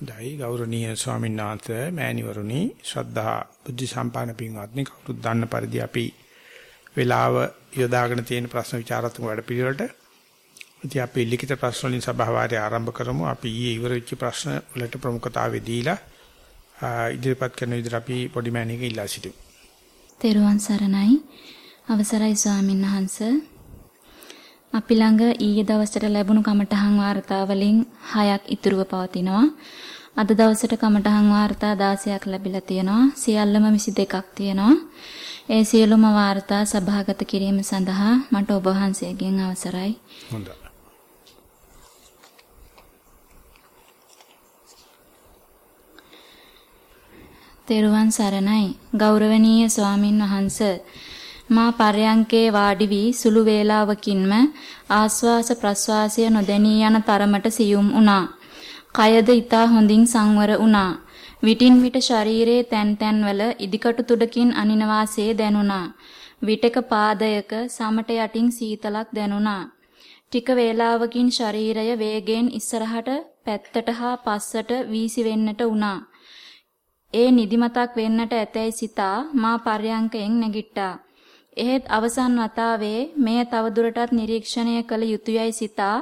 දෛ ගෞරවනීය ස්වාමීන් වහන්සේ මෑණිවරුනි ශ්‍රද්ධා බුද්ධ සම්පාදන පින්වත්නි කවුරුත් දන්න පරිදි අපි වේලාව යොදාගෙන තියෙන ප්‍රශ්න විචාරාත්මක වැඩ පිළිවෙලට ඉතින් අපි ලිඛිත ප්‍රශ්න වලින් සභාවාරය ආරම්භ කරමු. අපි ඊයේ ඉවර වෙච්ච ප්‍රශ්න වලට ප්‍රමුඛතාවය දීලා ඉදිරිපත් කරන විදිහට අපි පොඩි මෑණියක ඉල්ලා සිටිමු. තෙරුවන් සරණයි. අවසරයි ස්වාමීන් වහන්සේ. අපි ළඟ ඊයේ දවසට ලැබුණු කමඨහන් වාර්තා වලින් 6ක් ඉතුරුව පවතිනවා. අද දවසට කමඨහන් වාර්තා 16ක් ලැබිලා තියෙනවා. සියල්ලම 22ක් තියෙනවා. ඒ සියලුම වාර්තා සභාගත කිරීම සඳහා මට ඔබ වහන්සේගෙන් අවසරයි. හොඳයි. තෙරුවන් සරණයි ගෞරවනීය ස්වාමින් වහන්සේ මා පරයන්කේ වාඩි වී සුළු වේලාවකින්ම ආස්වාස ප්‍රස්වාසය නොදැනී යන තරමට සියුම් වුණා. කයද ඊතා හොඳින් සංවර වුණා. විටින් විට ශරීරයේ තැන් තැන්වල ඉදිකටු තුඩකින් අනින වාසේ දැනුණා. විටක පාදයක සමට යටින් සීතලක් දැනුණා. ටික වේලාවකින් ශරීරය වේගෙන් ඉස්සරහට පැත්තට හා පස්සට වීසි වෙන්නට වුණා. ඒ නිදිමතක් වෙන්නට ඇතැයි සිතා මා පර්යංකයෙන් නැගිට්ටා. එහෙත් අවසන් වතාවේ මෙය තවදුරටත් නිරීක්ෂණය කළ යුතුයයි සිතා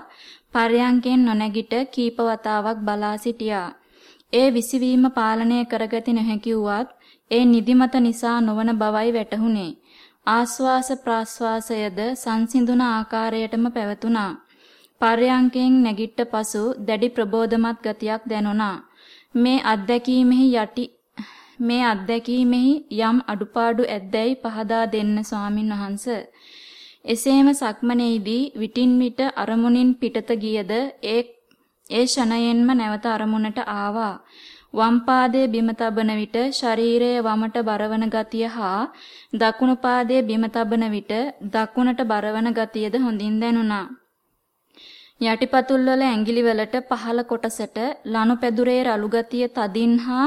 පර්යංකෙන් නොනැගිට කීප වතාවක් බලා සිටියා. ඒ විසිවීම පාලනය කරගති නොහැකි වුවත් ඒ නිදිමත නිසා නොවන බවයි වැටහුනේ. ආස්වාස ප්‍රාස්වාසයද සංසිඳුන ආකාරයටම පැවතුණා. පර්යංකයෙන් නැගිට්ට පසු දැඩි ප්‍රබෝධමත් ගතියක් දැනුණා. මේ අත්දැකීමෙහි යටි මේ අත්දැකීමෙහි යම් අඩුපාඩු ඇද්දැයි පහදා දෙන්න ස්වාමින් වහන්ස. එසේම සක්මනේදී විටින් විට අරමුණින් පිටත ගියද ඒ ඒ ෂණයෙන්ම නැවත අරමුණට ආවා. වම් පාදයේ බිම තබන විට ශරීරයේ වමට බරවන ගතිය හා දකුණු පාදයේ බිම තබන විට දකුණට බරවන ගතියද හොඳින් දැනුණා. යටිපතුල් වල ඇඟිලි වලට පහළ කොටසට ලනු පැදුරේ රළු ගතිය තදින් හා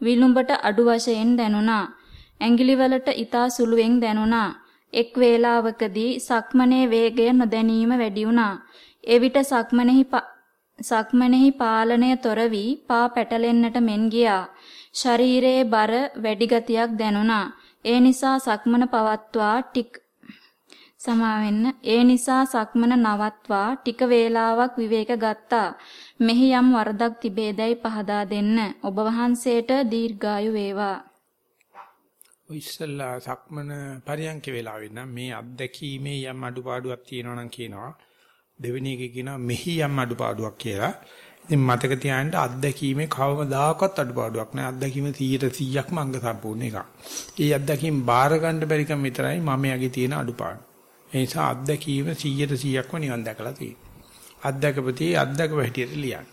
විලුඹට අඩු වශයෙන් දැනුණා. ඇඟිලි වලට ඊතා සුළුවෙන් දැනුණා. එක් වේලාවකදී සක්මනේ වේගය නොදැනීම වැඩි වුණා. එවිට සක්මනේහි සක්මනේහි පාලනය තොර වී පා පැටලෙන්නට මෙන් ගියා. ශරීරයේ බර වැඩි ගතියක් දැනුණා. ඒ නිසා සක්මන පවත්වා ටික සමාවෙන්න ඒ නිසා සක්මන නවත්වා ටික වේලාවක් විවේක ගත්තා. මෙහි යම් වරදක් තිබේදයි පහදා දෙන්න. ඔබ වහන්සේට දීර්ඝායු වේවා. ඉස්සල්ලා සක්මන පරියන්ක වෙලාවෙ නම් මේ අත්දැකීමේ යම් අඩුපාඩුවක් තියෙනවා නම් කියනවා. දෙවෙනි එකේ කියනවා මෙහි යම් අඩුපාඩුවක් කියලා. ඉතින් මතක තියාගන්න අත්දැකීමේ කවමදාකවත් අඩුපාඩුවක් නැහැ. අත්දැකීම 100%ක්ම අංග සම්පූර්ණ එකක්. ඒ අත්දැකීම් බාර ගන්න බැරි කම විතරයි මම යගේ තියෙන අඩුපාඩු. ඒ නිසා අත්දැකීම 100%ක්ම නිවන් දැකලා තියෙනවා. අත්දැකපති අත්දැකව හැටියට ලියන්න.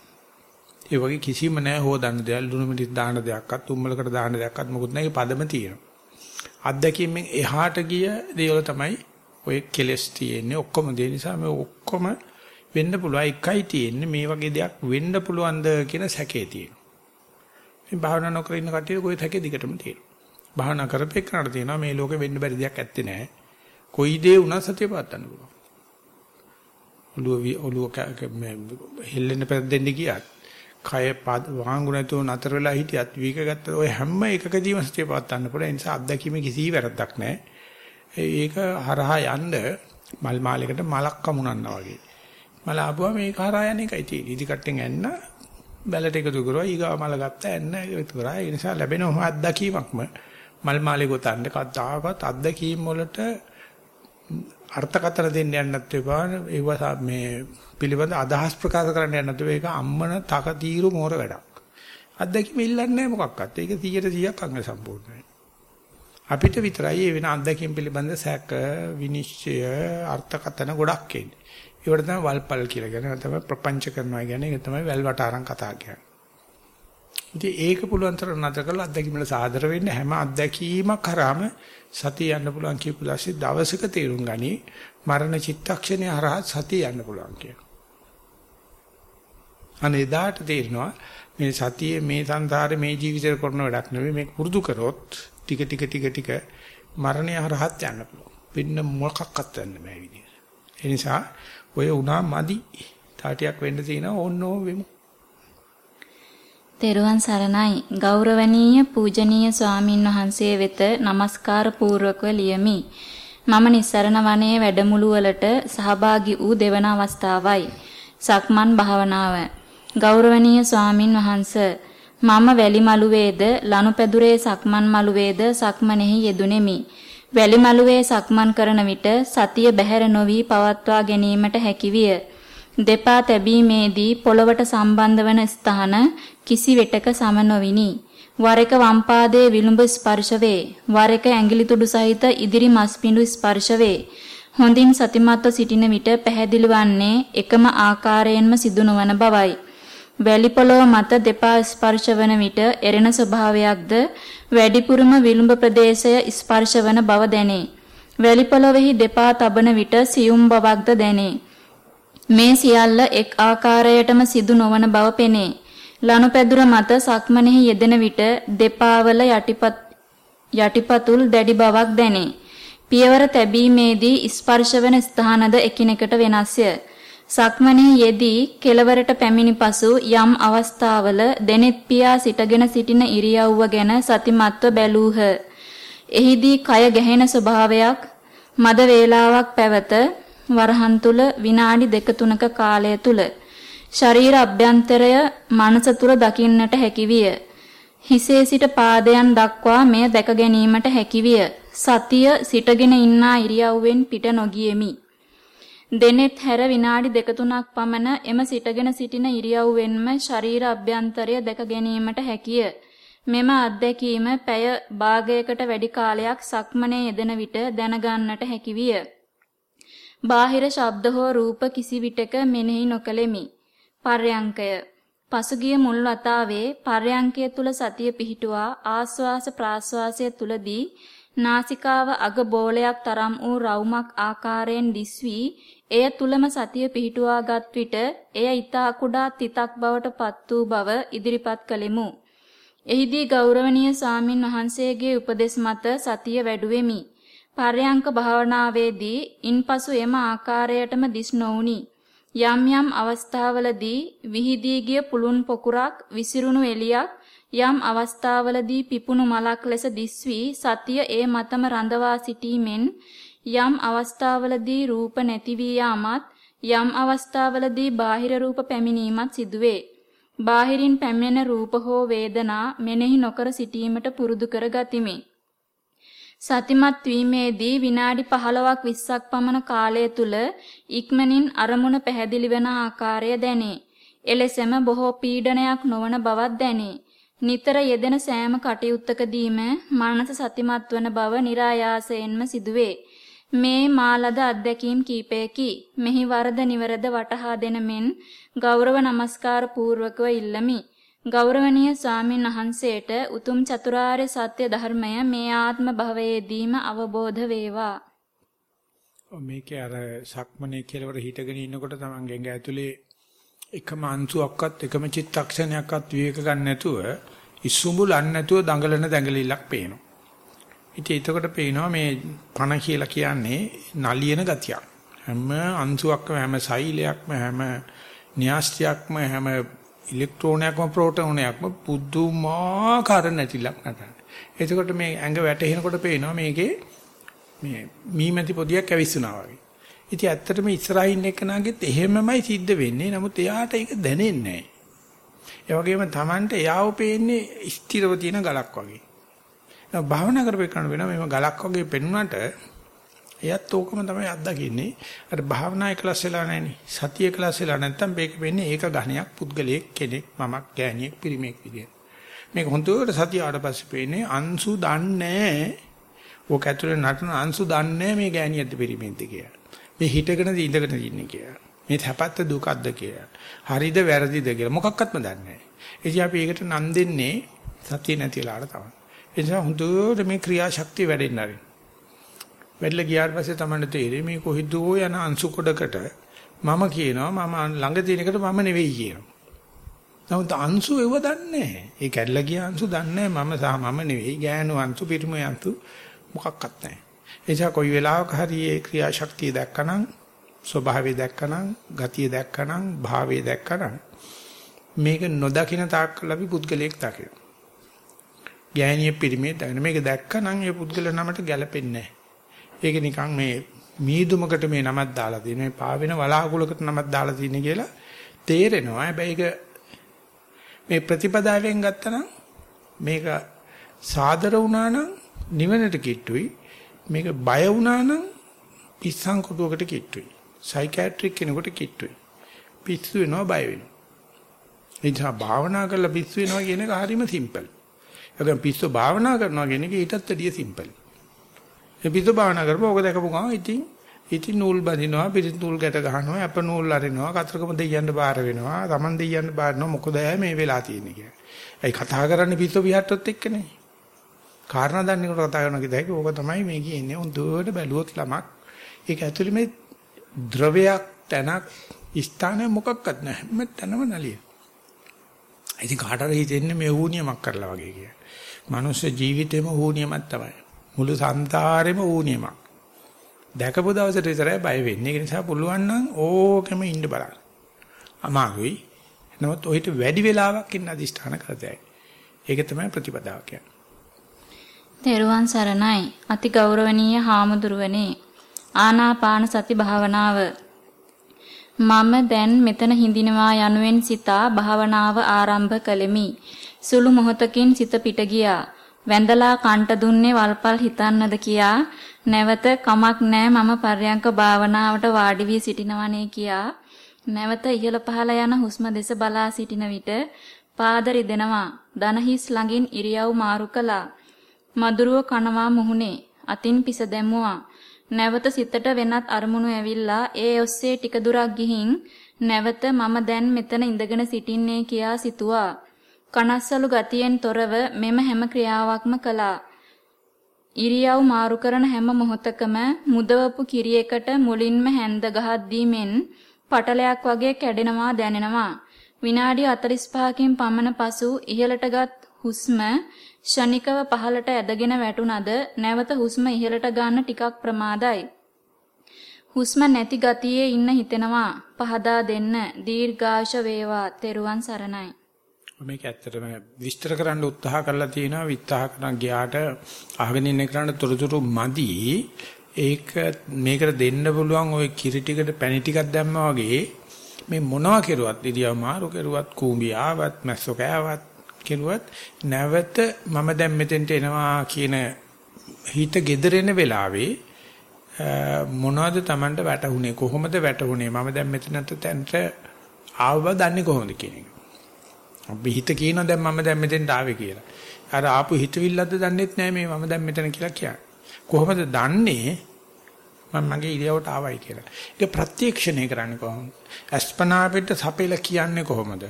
ඒ වගේ කිසිම නැහැ හොදන්න දෙයක් ලුණු මිරිස් දාන දෙයක්වත් උම්මලකට දාන දෙයක්වත් මොකුත් නැහැ. පදම තියෙනවා. අත්දැකීමෙන් එහාට ගිය දේවල් තමයි ඔය කෙලස් තියෙන්නේ. ඔක්කොම දේ නිසා මේ ඔක්කොම වෙන්න පුළුවන් එකයි තියෙන්නේ මේ වගේ දෙයක් වෙන්න පුළුවන්ද කියන සැකේ තියෙනවා. මේ භාවනා නොකර ඉන්න කට්ටිය කොයි සැකේ දිගටම තියෙනවා. භාවනා කරපේකනට තියෙනවා මේ ලෝකෙ වෙන්න බැරි දෙයක් ඇත්තේ නැහැ. කොයි දේ වුණත් සතිය පාත්තන්න පුළුවන්. ඔළුව ඔළුව හෙල්ලෙන්න පෙරදෙන්න ගියත් කය වාංගු නැතුව නතර වෙලා හිටියත් වීක ගත්ත ඔය හැම එකකදීම සතිය පාත්තන්න පුළුවන්. ඒ නිසා අත්දැකීමේ කිසි වැරද්දක් නැහැ. ඒක හරහා යන්න මල් මාලයකට මලක් කමුනන්නා වගේ. මල ආපුවා මේක හරහා යන එකයි තියෙන්නේ. ඉදි කට්ටෙන් ඇන්න බැලට එකතු කරුවා ඊගා මල ගත්ත ඇන්න එකතු කරා. ඒ නිසා ලැබෙන ඔහොම අත්දැකීමක්ම මල් මාලේ ගොතන්න කද්දාකත් අත්දැකීම් වලට අර්ථකථන දෙන්න යන්නත් එපා. ඒව මේ පිළිබඳ අදහස් ප්‍රකාශ කරන්න යන්නත් එපා. ඒක අම්මන තක తీරු මෝර වැඩක්. අත්දැකීම ඉල්ලන්නේ නැහැ මොකක්වත්. ඒක 100%ක් අංග සම්පූර්ණයි. අපිට විතරයි ඒ වෙන අත්දැකීම් පිළිබඳ සැක විනිශ්චය අර්ථකථන ගොඩක් එන්නේ. ඒවට තමයි වල්පල් කියලා කියන්නේ. තමයි ප්‍රපංච කරනවා කියන්නේ. ඒක තමයි වැල්වට අරන් කතා කියන්නේ. ඉතින් ඒක පුළුවන් තරම් නැතර කරලා අත්දැකීමට සාදර වෙන්න හැම අත්දැකීමක් කරාම සතිය යන්න පුළුවන් කියපු දැසි දවසක තේරුම් ගනි මරණ චිත්තක්ෂණය හරහා සතිය යන්න පුළුවන් කියන. අනේ දාට තේරෙනවා මේ සතිය මේ සංසාරේ මේ ජීවිතේ කරන වැඩක් නෙවෙයි මේක පුරුදු කරොත් ටික ටික ටික ටික මරණය හරහාත් යන්න පුළුවන්. වෙන්න මොකක්වත් වෙන්න බෑ විදියට. ඒ නිසා ඔය උනා මදි. තාටියක් වෙන්න තියෙනවා ඕන්න ඕ වෙමු. තෙරුවන් සරණයි ගෞරවනීය පූජනීය ස්වාමින් වහන්සේ වෙත নমස්කාර පූර්වකව ලියමි. මම නිස්සරණ වනයේ වැඩමුළු වලට සහභාගී වූ දෙවන අවස්ථාවයි. සක්මන් භාවනාව. ගෞරවනීය ස්වාමින් වහන්ස මම වැලි මළුවේද ලනුපැදුරේ සක්මන් මළුවේද සක්මනේහි යෙදුණෙමි. වැලි මළුවේ සක්මන් කරන විට සතිය බැහැර නොවි පවත්වා ගැනීමට හැකිවිය. දෙපා තැබීමේදී පොළවට සම්බන්ධ වන ස්ථාන කිසි වෙටක සම නොවිනි. වර එක වම් පාදයේ විලුඹ ස්පර්ශ වේ. වර එක ඇඟිලි තුඩු සහිත ඉදිරි මස්පිඬු ස්පර්ශ වේ. හොඳින් සතිමත්ව සිටින විට පැහැදිලි වන්නේ එකම ආකාරයෙන්ම සිදු නොවන බවයි. වැලි පොළොව මත දෙපා ස්පර්ශ වන විට එරෙන ස්වභාවයක්ද වැඩිපුරම විලුඹ ප්‍රදේශය ස්පර්ශ වන බව දැනේ. වැලි පොළොවේහි දෙපා තබන විට සියුම් බවක්ද දැනේ. මේ සියල්ල එක් ආකාරයටම සිදු නොවන බව පෙනේ. ලනුපැදුර මත සක්මනෙහි යෙදෙන විට දෙපාවල යටිපත් යටිපතුල් දැඩි බවක් දැනේ. පියවර තැබීමේදී ස්පර්ශවන ස්ථානද එකිනෙකට වෙනස්ය. සක්මනෙහි යෙදී කෙලවරට පැමිණි පසු යම් අවස්ථාවල දෙනෙත් පියා සිටගෙන සිටින ඉරියව්ව ගැන සතිමත්ව බැලූහ. එහිදී කය ගැහෙන ස්වභාවයක් මද වේලාවක් පැවත වරහන් තුල විනාඩි දෙක තුනක කාලය තුල ශරීර අභ්‍යන්තරය මනස තුල දකින්නට හැකිවිය. හිසේ සිට පාදයන් දක්වා මෙය දැක ගැනීමට හැකිවිය. සතිය සිටගෙන ඉන්නා ඉරියව්වෙන් පිට නොගියෙමි. දෙනෙත් හැර විනාඩි දෙක තුනක් පමණ එම සිටගෙන සිටින ඉරියව්වෙන්ම ශරීර අභ්‍යන්තරය දැක ගැනීමට හැකිය. මෙම අත්දැකීම පැය භාගයකට වැඩි කාලයක් සක්මනේ යෙදෙන විට දැනගන්නට හැකිවිය. බාහිර ශබ්ද හෝ රූප කිසි විටක මෙනෙහි නොකළෙමි. පර්යංකය පසුගිය මුල් වතාවේ පර්යංකය තුල සතිය පිහිටුවා ආස්වාස ප්‍රාස්වාසය තුලදී නාසිකාව අග බෝලයක් තරම් වූ රවුමක් ආකාරයෙන් දිස්වි එය තුලම සතිය පිහිටුවාගත් විට එය ඊතා කුඩා තිතක් බවට පත් වූ බව ඉදිරිපත් කළෙමු. එහිදී ගෞරවනීය ස්වාමින් වහන්සේගේ උපදෙස් මත සතිය වැඩුවෙමි. පර්යංක භාවනාවේදී ඉන්පසු එම ආකාරයටම දිස් නොඋනි. යම් යම් අවස්ථාවලදී විහිදී ගිය පුළුන් පොකුරක් විසිරුණු එලියක් යම් අවස්ථාවලදී පිපුණු මලක් ලෙස දිස්වි සතිය ඒ මතම රඳවා සිටීමෙන් යම් අවස්ථාවලදී රූප නැති වී යාමත් යම් අවස්ථාවලදී බාහිර රූප පැමිණීමත් සිදුවේ. බාහිරින් පැමිණෙන රූප හෝ වේදනා මෙනෙහි නොකර සිටීමට පුරුදු කර ගතිමි. සතිමත් වීමේදී විනාඩි 15ක් 20ක් පමණ කාලය තුල ඉක්මනින් අරමුණ පැහැදිලි වෙන ආකාරය දැනේ. එලෙසම බොහෝ පීඩනයක් නොවන බවක් දැනේ. නිතර යෙදෙන සෑම කටයුත්තකදීම මනස සතිමත් වන බව નિરાයාසයෙන්ම සිදුවේ. මේ මාලද අත්දැකීම් කීපයකි. මෙහි වරද නිවරද වටහා දෙන මෙන් ගෞරව නමස්කාර පූර්වකව ඉල්ලමි. ගෞරවනීය ස්වාමින් වහන්සේට උතුම් චතුරාර්ය සත්‍ය ධර්මය මේ ආත්ම භවයේදීම අවබෝධ වේවා. මේකේ අර සක්මනේ කෙලවර හිටගෙන ඉන්නකොට තමන් ගෙඟ ඇතුලේ එකම අංශුවක්වත් එකම චිත්තක්ෂණයක්වත් විවේක ගන්න නැතුව ඉසුඹුලන් නැතුව දඟලන දඟලිල්ලක් පේනවා. ඉතින් එතකොට පේනවා මේ පණ කියලා කියන්නේ නලියන ගතියක්. හැම අංශුවක්ම හැම සෛලයක්ම හැම න්‍යාස්තියක්ම හැම ඉලෙක්ට්‍රෝනයක්ම ප්‍රෝටෝනයක්ම පුදුමාකාර නැතිලක් නැතන. එතකොට මේ ඇඟ වැටෙනකොට පේනවා මේකේ මේ මීමැති පොදියක් ඇවිස්සුනා වගේ. ඉතින් ඇත්තටම ඉස්සරහින් එක්කනාගෙත් එහෙමමයි සිද්ධ වෙන්නේ. නමුත් එයාට ඒක දැනෙන්නේ නැහැ. ඒ වගේම Tamanට එයාව පේන්නේ ස්ථිරව තියෙන ගලක් වගේ. භාවනා කරපේකන වෙනවා මේව ගලක් වගේ පෙනුනට එයත් ඕකම තමයි අත්දකින්නේ. අර භාවනා එකලස් වෙලා නැහෙනි. සතිය එකලස් වෙලා නැත්තම් මේක වෙන්නේ ඒක ඝණයක් පුද්ගලයෙක් කෙනෙක් මමක් ගෑණියෙක් පිරිමියෙක් විදියට. මේක හොඳට සතිය ආවට පස්සේ පේන්නේ අංශු දන්නේ ඕක ඇතුලේ නටන අංශු දන්නේ මේ ගෑණියක්ද පිරිමියෙක්ද කියලා. මේ හිටගෙන ඉඳගෙන ඉන්නේ කියලා. මේ තැපත්ත දුකක්ද කියලා. හරිද වැරදිද කියලා මොකක්වත්ම දන්නේ නැහැ. ඉතින් අපි ඒකට නම් දෙන්නේ සතිය නැතිලාට තමයි. ඒ නිසා හොඳට මේ ක්‍රියාශක්තිය වැඩෙන්න ආරින්. වැඩිලා ගියාට පස්සේ තමයි තේරෙන්නේ මේ කොහිදෝ යන අංශු කොටකට මම කියනවා මම ළඟ තියෙන එකට මම නෙවෙයි කියනවා. නමුත් අංශු ඒව දන්නේ නැහැ. ඒ කැඩලා ගිය අංශු දන්නේ මම සහ මම නෙවෙයි ගෑනු අංශු පිරිමු අංශු මොකක්වත් නැහැ. ඒ නිසා කොයි වෙලාවක හරි ඒ ක්‍රියාශක්තිය දැක්කනම් ස්වභාවය දැක්කනම් ගතිය දැක්කනම් භාවය දැක්කනම් මේක නොදකින තාක්කල් අපි පුද්ගලයෙක් දකිනවා. ගෑණිය පිරිමේ දකින මේක දැක්කනම් ඒ පුද්ගල නමට ගැලපෙන්නේ නැහැ. ඒක නිකන් මේ මීදුමකට මේ නමක් දාලා තියෙන මේ පාවෙන වලාකුලකට නමක් දාලා තියෙන කියලා තේරෙනවා. හැබැයි ඒක මේ ප්‍රතිපදාවෙන් ගත්තනම් මේක සාදර වුණා නම් නිවනට කිට්ටුයි. මේක බය වුණා නම් පිස්සන් කොටුවකට කිට්ටුයි. සයිකියාට්‍රික් කෙනෙකුට කිට්ටුයි. පිස්සු වෙනවා බය වෙනවා. ඒ නිසා භාවනා කරලා පිස්සු වෙනවා කියන එක හරිම සිම්පල්. ඒකෙන් පිස්සු භාවනා කරනවා කියන එක ඊටත් වැඩිය සිම්පල්. ඒ පිස්සු භාවනා කරපුවා ඔක දැකපු ගමන් ඉතින් ඉතින් නූල් බඳිනවා පිරිත් නූල් ගැට ගන්නවා අප නූල් අරිනවා කතරගම දෙයියන්න බාර වෙනවා Taman දෙයියන්න බාරනවා මොකද මේ වෙලා තියෙන්නේ කියලා. ඒ කතා කරන්නේ පිස්සු විහට්ටොත් එක්කනේ. කාරණා දන්නේ කොට කතා කරනවා කියද ඕක තමයි මේ කියන්නේ. හොඳට බැලුවොත් ළමක් ඒක ඇතුළේ මේ ද්‍රවයක් තැනක් ස්ථානය මොකක්වත් නැහැ. හැම තැනම නලිය. ඉතින් කාටද හිතෙන්නේ මේ ඌනියමක් කරලා වගේ කියලා. මනුෂ්‍ය ජීවිතේම ඌනියමක් තමයි. මුළු සංසාරෙම ඌනියමක්. දැකපු දවසට විතරයි බය වෙන්නේ. ඒ නිසා පුළුවන් නම් ඕකෙම ඉන්න බලන්න. අමාරුයි. නමුත් ඔయిత වැඩි වෙලාවක් ඉන්න අදිෂ්ඨාන කරතයි. ඒක තමයි ප්‍රතිපදාව කියන්නේ. තෙරුවන් සරණයි. අති ගෞරවනීය හාමුදුරුවනේ. ආනාපාන සති භාවනාව මම දැන් මෙතන හිඳිනවා යනුවෙන් සිතා භාවනාව ආරම්භ කළෙමි. සුළු මොහොතකින් සිත පිට ගියා. වැඳලා කන්ට දුන්නේ වල්පල් හිතන්නද කියා නැවත කමක් නෑ මම පර්යංක භාවනාවට වාඩි වී සිටිනවනේ කියා. නැවත ඉහළ පහළ යන හුස්ම දෙස බලා සිටින විට පාද රිදෙනවා දනහිස් ළඟින් ඉරියව් මාරු කළා. මදුරුව කනවා මුහුණේ අතින් පිස දැමුවා. නැවත සිතට වෙනත් අරමුණු ඇවිල්ලා ඒ ඔස්සේ ටික දුරක් ගිහින් නැවත මම දැන් මෙතන ඉඳගෙන සිටින්නේ කියා සිතුවා. කනස්සලු ගතියෙන් තොරව මෙම හැම ක්‍රියාවක්ම කළා. ඉරියව් මාරු කරන හැම මොහොතකම මුදවපු කිරියකට මුලින්ම හැන්ද ගහද්දී මෙන් පටලයක් වගේ කැඩෙනවා දැනෙනවා. විනාඩි 45කින් පමණ පසු ඉහළටගත් හුස්ම ෂණිකව පහළට ඇදගෙන වැටුණද නැවත හුස්ම ඉහළට ගන්න ටිකක් ප්‍රමාදයි. හුස්ම නැති ගතියේ ඉන්න හිතෙනවා. පහදා දෙන්න දීර්ඝාෂ වේවා. තෙරුවන් සරණයි. මේක ඇත්තටම විස්තර කරන්න උත්සාහ කරලා තියෙනවා. විස්තර කරන ගියාට අහගෙන ඉන්න කරන්න තොරතුරු මදි. ඒක මේකට දෙන්න පුළුවන් ওই කිරි ටිකට පැණි ටිකක් දැම්මා වගේ මේ මොනවා කෙරුවත් ඉරියව් මාරු කෙරුවත් කූඹි ආවත් මැස්සෝ කෑවත් කෙරුවත් නැවත මම දැන් මෙතෙන්ට එනවා කියන හිත gederෙන වෙලාවේ මොනවද Tamanට වැටුනේ කොහොමද වැටුනේ මම දැන් මෙතනට තැන්ට ආව බව දන්නේ කොහොමද කියන එක. අපි හිත කියනවා දැන් මම දැන් මෙතෙන්ට ආවේ කියලා. අර ආපු හිතවිල්ලක්ද දන්නෙත් නෑ මේ මම දැන් මෙතන කියලා කියන්නේ. කොහොමද දන්නේ මම මගේ ඉරියවට ආවයි කියලා. ඒක ප්‍රත්‍යක්ෂණය කරන්නේ කොහොමද? අස්පනා පිට සපෙලා කියන්නේ කොහොමද?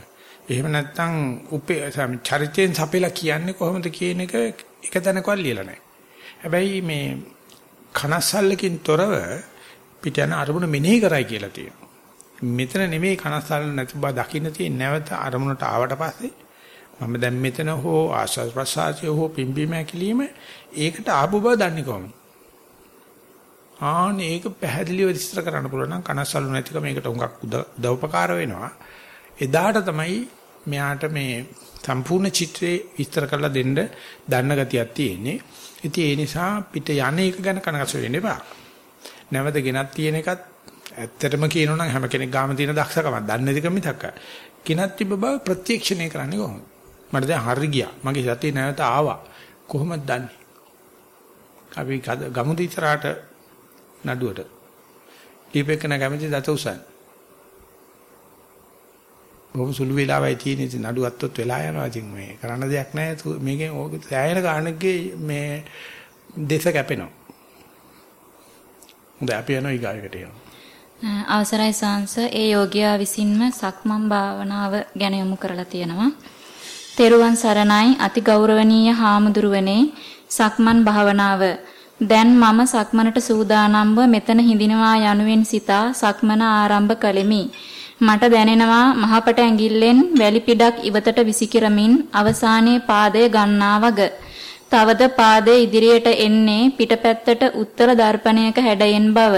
එහෙම නැත්නම් උපේ චරිතයෙන් සපෙලා කියන්නේ කොහොමද කියන එක එක තැනකවත් ලියලා නැහැ. හැබැයි මේ කනස්සල්ලකින් තොරව පිට යන අරමුණ මෙනෙහි කරයි කියලා තියෙනවා. මෙතන නෙමෙයි කනස්සල්ල නැති බව දකින්න තියෙන නැවත අරමුණට ආවට පස්සේ මම දැන් මෙතන හෝ ආශස් ප්‍රසාරය හෝ පිම්බීම ඇකිලිම ඒකට ආපු බව දන්නේ කොහොමද? ආන ඒක පැහැදිලිව විස්තර කරන්න පුළුවන් නම් කනස්සල්ලු නැතිකම මේකට උඟක් උදව්පකාර වෙනවා. එදාට තමයි මෙයාට මේ සම්පූර්ණ චිත්‍රේ විස්තර කරලා දෙන්න දන්න ගතියක් තියෙන්නේ. ඉතින් ඒ නිසා පිට යන එක ගැන කනගස වෙන්න එපා. නැවත ගෙනත් තියෙන එකත් ඇත්තටම කියනවා නම් හැම කෙනෙක් ගාම තියෙන දක්ෂකමක් දන්නේ නැතිකම මිසක්. කිනත් තිබ්බ බව ප්‍රත්‍යක්ෂණය කරන්නේ කොහොමද? මට දැන් හරි ගියා. මගේ සතිය නැවත ආවා. කොහොමද දන්නේ? අපි ගමුද ඉතරාට නඩුවට. දීපේකන කැමති දත උසන්. බොහොම සුළු වෙලාවයි තියෙන ඉතින් නඩු අත්තොත් වෙලා යනවා ඉතින් මේ කරන්න දෙයක් නැහැ මේකෙන් ඕක සෑහෙන ගානකගේ මේ දෙස කැපෙනවා හොඳ අපි යනවා ඊගායකට යනවා අවසරයි සාංශ. ඒ යෝගියා විසින්ම සක්මන් භාවනාව ගැන යොමු කරලා තියෙනවා. තෙරුවන් සරණයි. අති ගෞරවනීය හාමුදුරුවනේ සක්මන් භාවනාව. දැන් මම සක්මනට සූදානම්ව මෙතන හිඳිනවා යනුවෙන් සිතා සක්මන ආරම්භ කළෙමි. මට දැනෙනවා මහපට ඇඟිල්ලෙන් වැලි පිටක් ඉවතට විසිකිරමින් අවසානයේ පාදය ගන්නා වග. තවද පාදයේ ඉදිරියට එන්නේ පිටපැත්තට උත්තර දර්පණයක හැඩයෙන් බව.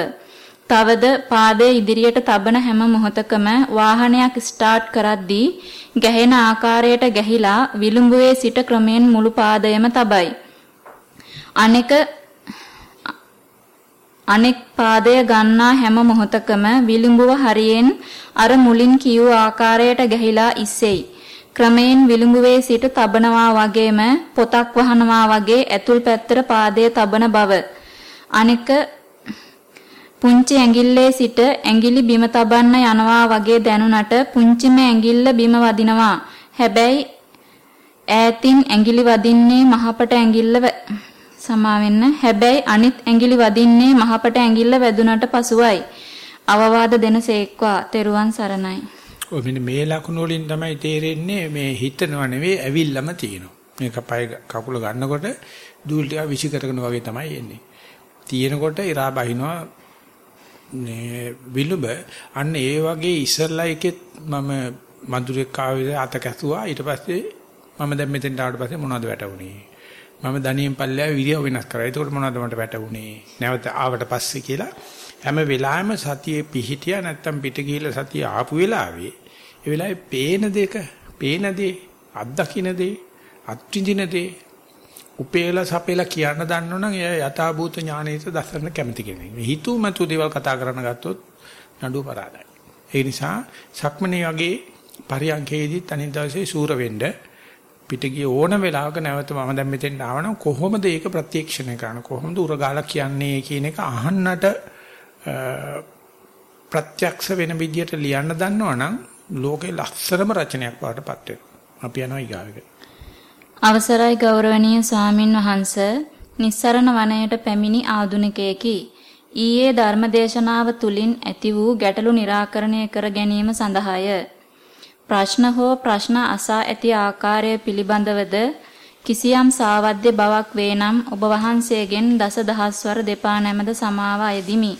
තවද පාදයේ ඉදිරියට තබන හැම මොහොතකම වාහනයක් ස්ටාර්ට් කරද්දී ගැහෙන ආකාරයට ගැහිලා විලුඹුවේ සිට ක්‍රමයෙන් මුළු පාදයම තබයි. අනෙක අනෙක් පාදය ගන්නා හැම මොහොතකම විලුඹුව හරියෙන් අර මුලින් කියූ ආකාරයට ගැහිලා ඉස්සෙයි. ක්‍රමයෙන් විලුඹුවේ සිට තබනවා වගේම පොතක් වහනවා වගේ ඇතුල් පැත්තට පාදය තබන බව. අනෙක පුංචි ඇඟිල්ලේ සිට ඇඟිලි බිම තබන්න යනවා වගේ දැනුණට පුංචිම ඇඟිල්ල බිම වදිනවා. හැබැයි ඈතින් ඇඟිලි වදින්නේ මහපට ඇඟිල්ල සමා වෙන්න. හැබැයි අනිත් ඇඟිලි වදින්නේ මහපට ඇඟිල්ල වැදුනට පසුවයි. අවවාද දෙනසේක්වා. තෙරුවන් සරණයි. ඔය මෙන්න මේ ලකුණු වලින් තමයි තේරෙන්නේ මේ හිතනව නෙවෙයි ඇවිල්ලාම තියෙනවා. මේක පය කකුල ගන්නකොට දූල් ටික විසි කරගෙන වගේ තමයි එන්නේ. තියෙනකොට ඉරා බහිනවා මේ විලුඹ අන්න ඒ වගේ ඉස්සල්ලා එකෙත් මම මధుරෙක් ආවේ අත කැසුවා. ඊට පස්සේ මම දැන් මෙතෙන්ට ආවට පස්සේ මොනවද වැටුනේ? මම දණියෙන් පල්ලෑ විරිය වෙනස් කරා. ඒකට මොනවද මට වැටුනේ? නැවත ආවට පස්සේ කියලා හැම වෙලාවෙම සතියේ පිහිටියා. නැත්තම් පිට ගිහිල්ලා සතිය ආපු වෙලාවේ ඒ වෙලාවේ පේන දෙක පේන දේ අත්දකින්න දේ අත්විඳින දේ උපේලා සපේලා කියන්න දන්නවනම් එයා යථාභූත ඥානයට දසන්න කැමති කෙනෙක්. මේ හිතුවමතු දේවල් කතා කරන්න ගත්තොත් නඩුව පරාදයි. ඒ නිසා සක්මනේ වගේ පරියන්කේදී තනින් දවසේ සූර වෙන්න පිටගිය ඕන වෙලාවක නැවත මම දැන් මෙතෙන් ආවනම් කොහොමද ඒක ප්‍රත්‍යක්ෂණය කරන්නේ කොහොමද උරගාලා කියන්නේ කියන එක අහන්නට ප්‍රත්‍යක්ෂ වෙන විදියට ලියන්න දන්නවනම් ලෝකේ ලස්සනම රචනයක් වඩටපත් වෙනවා. අපි යනවා ඊගාවෙකට. අවසරයි ගෞරවනීය ස්වාමින් වහන්ස නිස්සරණ වනයේට පැමිණි ආදුනිකයෙකි. ඊයේ ධර්මදේශනාව තුලින් ඇති වූ ගැටලු निराකරණය කර ගැනීම සඳහාය. ප්‍රශ්න හෝ ප්‍රශ්න අසා ඇති ආකාරය පිළිබඳවද කිසියම් සාවද්‍ය බවක් වේනම් ඔබ වහන්සේගෙන් දසදහස්වර දෙපා නැමද සමාව අයදිමි.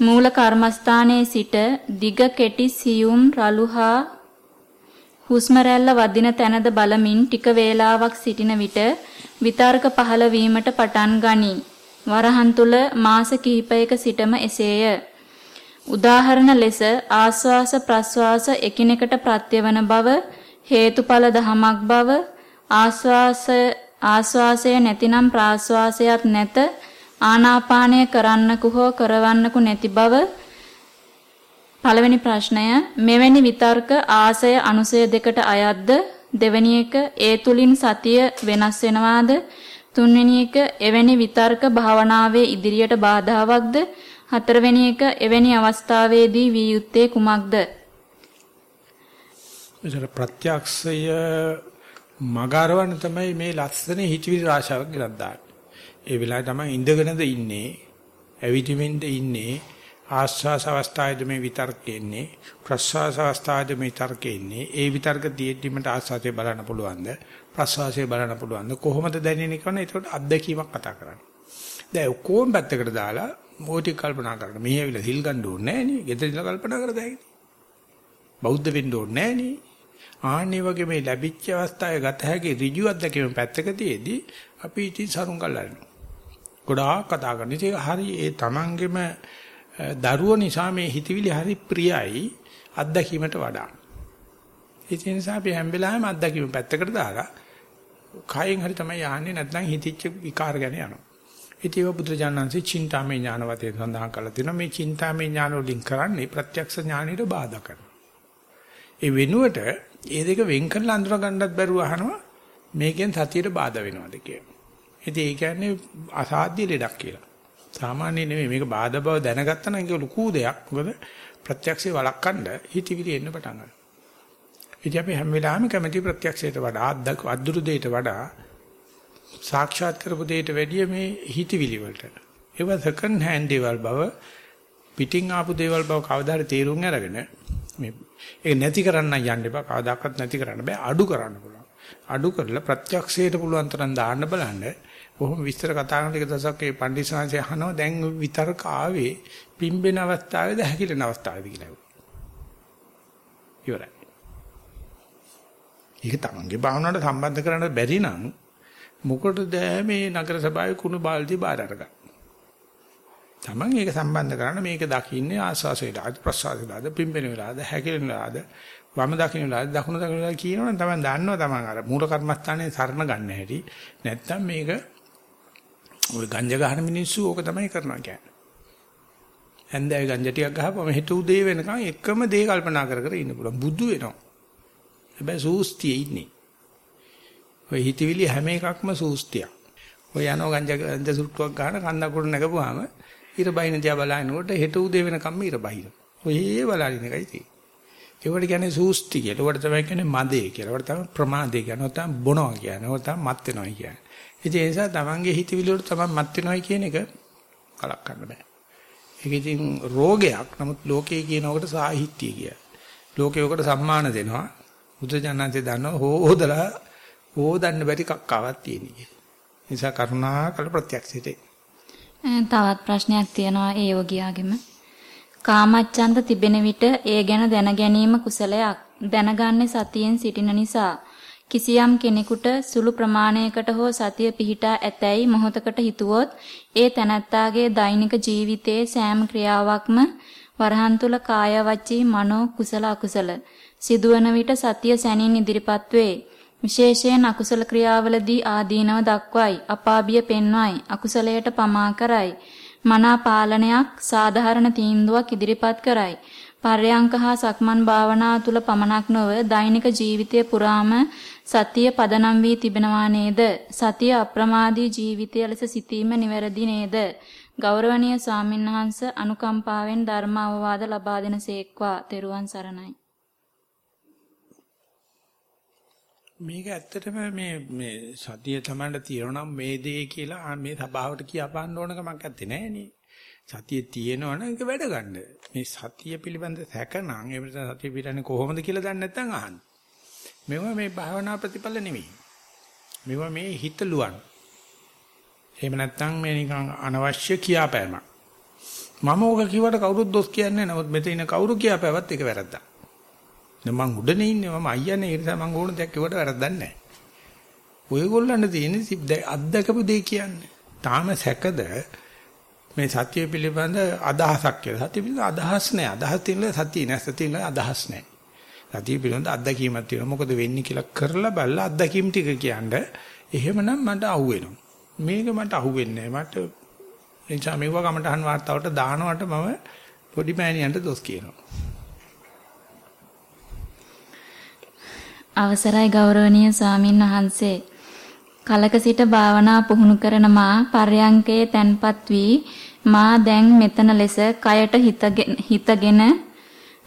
මූල කර්මස්ථානයේ සිට දිග කෙටි සියුම් රළුහා හුස්ම රැල්ල වදින තැනද බලමින් ටික වේලාවක් සිටින විට විතර්ක පහළ වීමට පටන් ගනී. වරහන් තුල මාස කිහිපයක සිටම එසේය. උදාහරණ ලෙස ආස්වාස ප්‍රස්වාස එකිනෙකට ප්‍රත්‍යවන බව හේතුඵල දහමක් බව ආස්වාස ආස්වාසය නැතිනම් ප්‍රාස්වාසයක් නැත ආනාපානය කරන්නකු හෝ කරවන්නකු නැති බව පළවෙනි ප්‍රශ්නය මෙවැනි විතර්ක ආසය අනුසය දෙකට අයත්ද? දෙවෙනි එක ඒ තුලින් සතිය වෙනස් වෙනවාද? තුන්වෙනි එක එවැනි විතර්ක භාවනාවේ ඉදිරියට බාධාවක්ද? හතරවෙනි එක එවැනි අවස්ථාවේදී විය යුත්තේ කුමක්ද? ඒතර ප්‍රත්‍යක්ෂය මගාරවන්න තමයි මේ ලස්සන හිතවිලි රාශාවක් ගෙනත් දාන්නේ. ඒ වෙලාවේ තමයි ඉඳගෙනද ඉන්නේ, ඇවිදින්ද ඉන්නේ, ආස්වාස අවස්ථාවේදී මේ විතර්කේ ඉන්නේ ප්‍රස්වාස අවස්ථාවේදී මේ විතර්කේ ඉන්නේ ඒ විතර්ක තියෙද්දි මට ආස්වාසේ බලන්න පුළුවන්ද? ප්‍රස්වාසයේ බලන්න පුළුවන්ද? කොහොමද දැනෙන්නේ කියන ඒකට අත්දැකීමක් කතා කරන්නේ. දැන් ඔක්කොම පැත්තකට දාලා මොටි කල්පනා කරන්න. මේ ඇවිල්ලා හිල් ගන්න ඕනේ නෑනේ ගෙදර ඉඳලා කල්පනා කරද හැකියි බෞද්ධ වෙන්න ඕනේ නෑනේ ආන්නේ වගේ මේ ලැබිච්ච අවස්ථාවේ ගත හැකි ඍජු අත්දැකීම පැත්තක තියේදී අපි ඉතින් සරුන් ගල්ලාගෙන ගොඩාක් කතා කරන ඉතින් හරි ඒ තමන්ගෙම දරුවෝ නිසා මේ හිතවිලි හරි ප්‍රියයි අත්දැකීමට වඩා. ඒ නිසා අපි හැම වෙලාවෙම අත්දැකීම පැත්තකට දාලා කයෙන් හරි තමයි යන්නේ නැත්නම් හිතිච්ච විකාර ගැන යනවා. ඉතින් ඒ බුදුරජාණන්සේ චින්තාමය ඥානවතේ සඳහන් කරලා තියෙනවා මේ චින්තාමය ඥාන වලින් කරන්නේ ප්‍රත්‍යක්ෂ ඥානෙට බාධා කරනවා. ඒ වෙනුවට ඒ දෙක වෙන් කරලා අඳුර ගන්නත් බැරුව අහනවා මේකෙන් සතියට බාධා වෙනවද කියලා. ඉතින් ඒ කියන්නේ අසාධ්‍ය ලෙඩක් කියලා. සාමාන්‍ය නෙමෙයි මේක බාධා බව දැනගත්තා නම් ඒක ලুকু දෙයක්. මොකද ප්‍රත්‍යක්ෂේ වළක්වන්න හිතවිලි එන්න පටන් ගන්නවා. ඉතින් අපි හැම වෙලාවෙම කැමති ප්‍රත්‍යක්ෂයට වඩා අද්දුරු දෙයට වඩා සාක්ෂාත් කරපු දෙයට වැඩිය මේ හිතවිලි වලට. ඒව සෙකන්ඩ් හෑන්ඩ් දේවල් බව පිටින් ආපු දේවල් බව කවදාද තේරුම් අරගෙන මේ ඒක නැති කරන්න යන්න එපා. කවදාකවත් නැති කරන්න බෑ. අඩු කරන්න පුළුවන්. අඩු කරලා ප්‍රත්‍යක්ෂයට පුළුවන් තරම් දාන්න බලන්න කොහොම විස්තර කතා කරන එක දවසක් ඒ පණ්ඩිතසංශය අහනවා දැන් විතරක ආවේ පිම්බෙන අවස්ථාවේද හැකිලෙන අවස්ථාවේද කියලා. ඉවරයි. ඒක තමන්ගේ භාවනාවට සම්බන්ධ කරන්න බැරි නම් මොකටද මේ නගර සභාවේ කුණු බාල්දි බාර අරගන්න. Taman ඒක සම්බන්ධ කරන්න මේක දකින්නේ ආස්වාස වේලාද ප්‍රසවාස වේලාද පිම්බෙන වේලාද හැකිලෙන වේලාද වම දකින්න වේලාද දකුණු දකින්න වේලාද කියනවනම් Taman දන්නවා Taman අර මූල කර්මස්ථානයේ සරණ ගන්න හැටි. නැත්තම් මේක ඔය ගංජා ගහන මිනිස්සු ඕක තමයි කරනවා කියන්නේ. හැන්දෑවේ ගංජා ටිකක් ගහපුවම හෙට උදේ වෙනකන් එකම දේ කල්පනා කර කර ඉන්න පුළුවන්. බුදු වෙනවා. හැබැයි සූස්තියේ ඉන්නේ. ඔය හිතවිලි හැම එකක්ම සූස්තියක්. ඔය යනවා ගංජා ගංජා සුට්ටුවක් ගන්න කන්දකුරු නැගපුවාම ඊට බයින තියා බලනකොට හෙට උදේ වෙනකම්ම ඊට බයින. ඔය ඒ බලන එකයි තියෙන්නේ. ඒවට කියන්නේ සූස්ති කියලා. ඒවට තමයි කියන්නේ මදේ කියලා. ඒවට තමයි ප්‍රමාදේ කියනවා. ඒවට තමයි බොනවා කියන්නේ. ඒවට තමයි මත් වෙනවා කියන්නේ. ඒ නිසා තමන්ගේ හිතවිලි වලට තමයි මත් වෙනවා කියන එක කලක් කරන්න බෑ. ඒක ඉතින් රෝගයක්. නමුත් ලෝකයේ කියනකොට සාහිත්‍ය කිය. ලෝකේ ඔකට සම්මාන දෙනවා. බුදුජානන්සේ දන්නවා හොදලා හොදන්න බැරි කක්කාවක් තියෙන නිසා කරුණාකර ප්‍රත්‍යක්ෂිතේ. තවත් ප්‍රශ්නයක් තියෙනවා ඒ යෝගියාගෙම. කාමච්ඡන්ද තිබෙන විට ඒ ගැන දැන ගැනීම කුසලයක්. දැනගන්නේ සතියෙන් සිටින නිසා කිසියම් කෙනෙකුට සුළු ප්‍රමාණයකට හෝ සතිය පිහිටා ඇතැයි මොහොතකට හිතුවොත් ඒ තැනැත්තාගේ දෛනික ජීවිතයේ සෑම ක්‍රියාවක්ම වරහන් තුල කාය වචී මනෝ කුසල අකුසල සිදුවන විට සතිය සැනින් ඉදිරිපත් වේ. විශේෂයෙන් අකුසල ක්‍රියාවලදී ආදීනව දක්වයි, අපාබිය පෙන්වයි, අකුසලයට පමා කරයි. මනා පාලනයක් සාධාරණ තීන්දුවක් ඉදිරිපත් කරයි. පර්යංක හා සක්මන් භාවනා තුල පමණක් නොව දෛනික ජීවිතය පුරාම සතිය පදනම් වී තිබෙනවා නේද? සතිය අප්‍රමාදී ජීවිතය ලෙස සිටීම නිවැරදි නේද? ගෞරවනීය ස්වාමින්වහන්ස අනුකම්පාවෙන් ධර්ම අවවාද ලබා දෙනසේක්වා. තෙරුවන් සරණයි. මේක ඇත්තටම මේ මේ සතිය තමයි තියෙනවා මේ දේ කියලා මේ සභාවට කියපාන්න ඕන කමක් නැත්තේ නෑනේ. සතිය තියෙනවනම් ඒක වැඩ ගන්න. මේ සතිය පිළිබඳ සැකනම් ඒ නිසා සතිය පිළිබඳ කොහොමද කියලා දන්නේ නැත්නම් අහන්න. මේවා මේ භාවනා ප්‍රතිඵල නෙවෙයි. මේවා මේ හිතලුවන්. එහෙම නැත්නම් මේ නිකන් අනවශ්‍ය කියාපෑමක්. මම ඕක කිව්වට කවුරුත් දොස් කියන්නේ නැහැ. නමුත් මෙතන ඉන්න කවුරු කියාපෑවත් ඒක වැරද්දක්. දැන් මං උඩනේ ඉන්නේ මම අයියානේ ඒ නිසා මං ඕන දෙයක් කිව්වට වැරද්දක් නැහැ. ඔයගොල්ලන්ට තියෙන්නේ අත්දකපු දෙය කියන්නේ. තාම සැකද මේ සත්‍ය පිළිබඳ අදහසක් කියලා. සත්‍ය පිළිබඳ අදහස් නැහැ. අදහස් තියෙන සත්‍ය නැහැ. සත්‍ය තියෙන අදහස් නැහැ. සත්‍ය පිළිබඳ අත්දැකීමක් තියෙනවා. මොකද වෙන්නේ කියලා කරලා බලලා අත්දැකීම් ටික කියන්නේ. එහෙමනම් මට අහුවෙනවා. මේක මට අහුවෙන්නේ නැහැ. මට එනිසා මේව කමටහන් වාර්තාවට දානවට මම පොඩි මෑණියන්ට දොස් කියනවා. අවසරයි ගෞරවනීය ස්වාමින් වහන්සේ. කලක සිට භාවනා පුහුණු කරන මා පර්යංකයේ තැන්පත් වී මා දැන් මෙතන ලෙස කයට හිතගෙන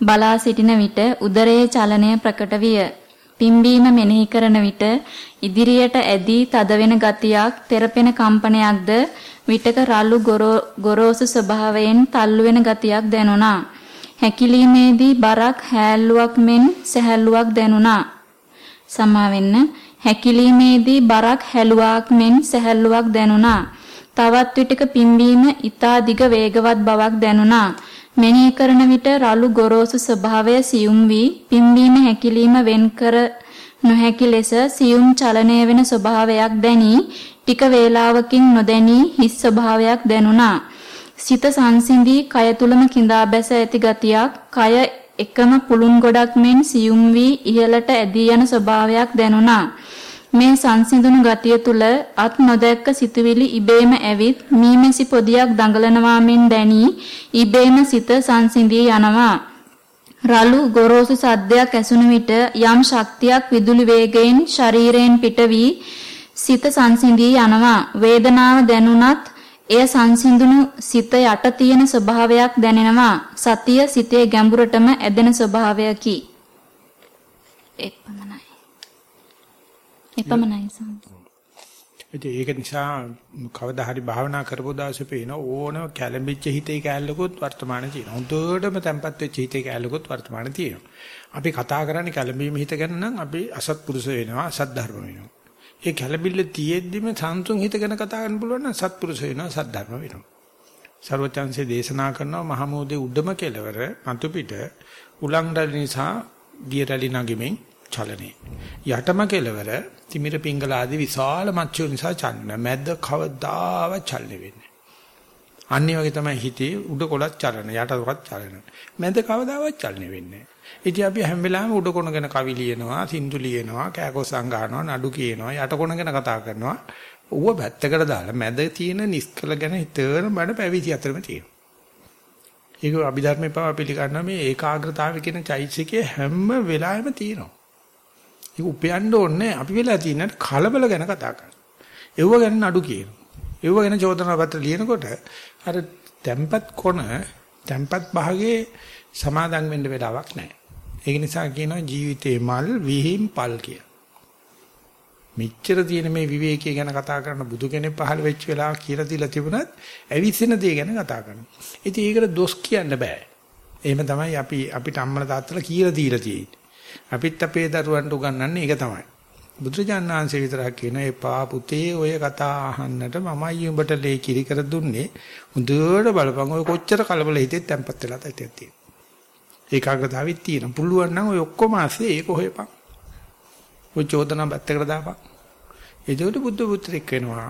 බලා සිටින විට උදරයේ චලනය ප්‍රකට විය. පිම්බීම මෙනෙහි කරන විට ඉදිරියට ඇදී තදවෙන ගතියක්, තෙරපෙන කම්පනයක්ද විටක රළු ගොරෝසු ස්වභාවයෙන් තල්ලු වෙන ගතියක් දැනුණා. හැකිලීමේදී බරක් හැල්ලුවක් මෙන් සැහැල්ලුවක් දැනුණා. සමා වෙන්න හැකිලීමේදී බරක් හැලුවාක් මෙන් සැහැල්ලුවක් දැනුණා. තවත් විටක පිම්බීම ඊතා දිග වේගවත් බවක් දැනුණා. මෙනෙහි කරන විට රළු ගොරෝසු ස්වභාවය සියුම් වී පිම්බීම හැකිලීම වෙන්කර නොහැකි ලෙස සියුම් චලනය වෙන ස්වභාවයක් දැනි ටික වේලාවකින් නොදැනී හිස් ස්වභාවයක් දැනුණා. සිත සංසිඳී කය තුලම කිඳා බැස ඇති ගතියක් කය එකම පුළුන් ගොඩක් මෙන් සියුම් වී ඉහළට ඇදී යන ස්වභාවයක් දැනුණා. මේ සංසිඳුණු ගතිය තුල අත් නොදැක්ක සිතුවිලි ඉබේම ඇවිත් මීමැසි පොදියක් දඟලනවා මෙන් දැනි ඉබේම සිත සංසිඳී යනවා. රළු ගොරෝසු සද්දයක් ඇසුණු විට යම් ශක්තියක් විදුලි වේගයෙන් ශරීරයෙන් පිට වී සිත සංසිඳී යනවා. වේදනාව දැනුණත් එය සංසිඳුණු සිත යට තියෙන ස්වභාවයක් දැනෙනවා. සතිය සිතේ ගැඹුරටම ඇදෙන ස්වභාවයකි. එපමණයි. එපමණයි සම්පූර්ණ. ඒක නිසා කවදා හරි භාවනා කරපු දවසේ පේන ඕනම කැළඹිච්ච හිතේ කැලලකුත් වර්තමානයේ තියෙනවා. හොඳටම තැම්පත් වෙච්ච හිතේ කැලලකුත් වර්තමානයේ තියෙනවා. අපි කතා කරන්නේ කැළඹීම හිත ගැන නම් අපි අසත්පුරුෂ වෙනවා, අසත් ධර්ම වෙනවා. ඒ කැළඹිල්ල තියෙද්දිම සංසුන් හිත ගැන කතා කරන්න පුළුවන් නම් සත්පුරුෂ වෙනවා, සත් ධර්ම වෙනවා. ਸਰවචන්සේ දේශනා කරනවා මහමෝදේ උඩම කෙළවර අතු පිට උලංගඩ නිසා දියරලි නගෙමින් චලනේ. යටම කෙළවර තිමිර පිංගල ආදී විශාල මච්චු නිසා චලන. මැද්ද කවදාවත් චලන වෙන්නේ. අනිත් වගේ තමයි හිතේ උඩ කොලක් චලන යට කොලක් චලන. මැද කවදාවත් චලන වෙන්නේ නැහැ. ඉතින් අපි හැම වෙලාවෙම උඩ කොන ගැන කවි ලියනවා, සින්දු ලියනවා, කෑකොස්සන් ගන්නවා, නඩු කියනවා, යට කොන ගැන කතා කරනවා. ඌව පැත්තකට දාලා මැද තියෙන නිස්කල ගැන හිතන බඩ පැවිදි අතරම තියෙනවා. ඒක අභිධර්මයේ පව පිළිගන්නා මේ ඒකාග්‍රතාවය කියන චෛතසිකයේ හැම වෙලාවෙම තියෙනවා. ඒක උපයන්න ඕනේ අපි වෙලා තියෙන කලබල ගැන කතා කරනවා. එව්ව ගැන නඩු කියනවා. එව්ව ගැන චෝදනා පත්‍ර ලියනකොට අර tempat කොන tempat භාගයේ සමාදම් වෙන්න වෙලාවක් නැහැ. ඒක නිසා කියනවා ජීවිතේ මල් විහිම් පල් කියලා. මෙච්චර තියෙන මේ විවේකී ගැන කතා කරන බුදු කෙනෙක් පහළ වෙච්ච වෙලාව කියලා දීලා තිබුණත් ඇවිස්සෙන දේ ගැන කතා කරනවා. ඉතින් ඒකට දොස් කියන්න බෑ. එහෙම තමයි අපි අපිට අම්මලා තාත්තලා කියලා දීලා තියෙන්නේ. අපිත් අපේ දරුවන්ට උගන්වන්නේ ඒක තමයි. බුදුරජාණන් වහන්සේ විතරක් කියන එපා පුතේ ඔය කතා අහන්නට මමයි උඹට ලේ කිරි කර දුන්නේ. හොඳට බලපන් ඔය කොච්චර කලබල හිතෙත් තැම්පත් වෙලා තැටියක් තියෙනවා. ඒකාග්‍රතාවෙත් තියෙන. පුළුවන් නම් ඔය ඔක්කොම ASCII ඒක හොයපන්. ඔය චෝදනා පැත්තකට දාපන්. එතකොට බුද්ධ පුත්‍රෙක් වෙනවා.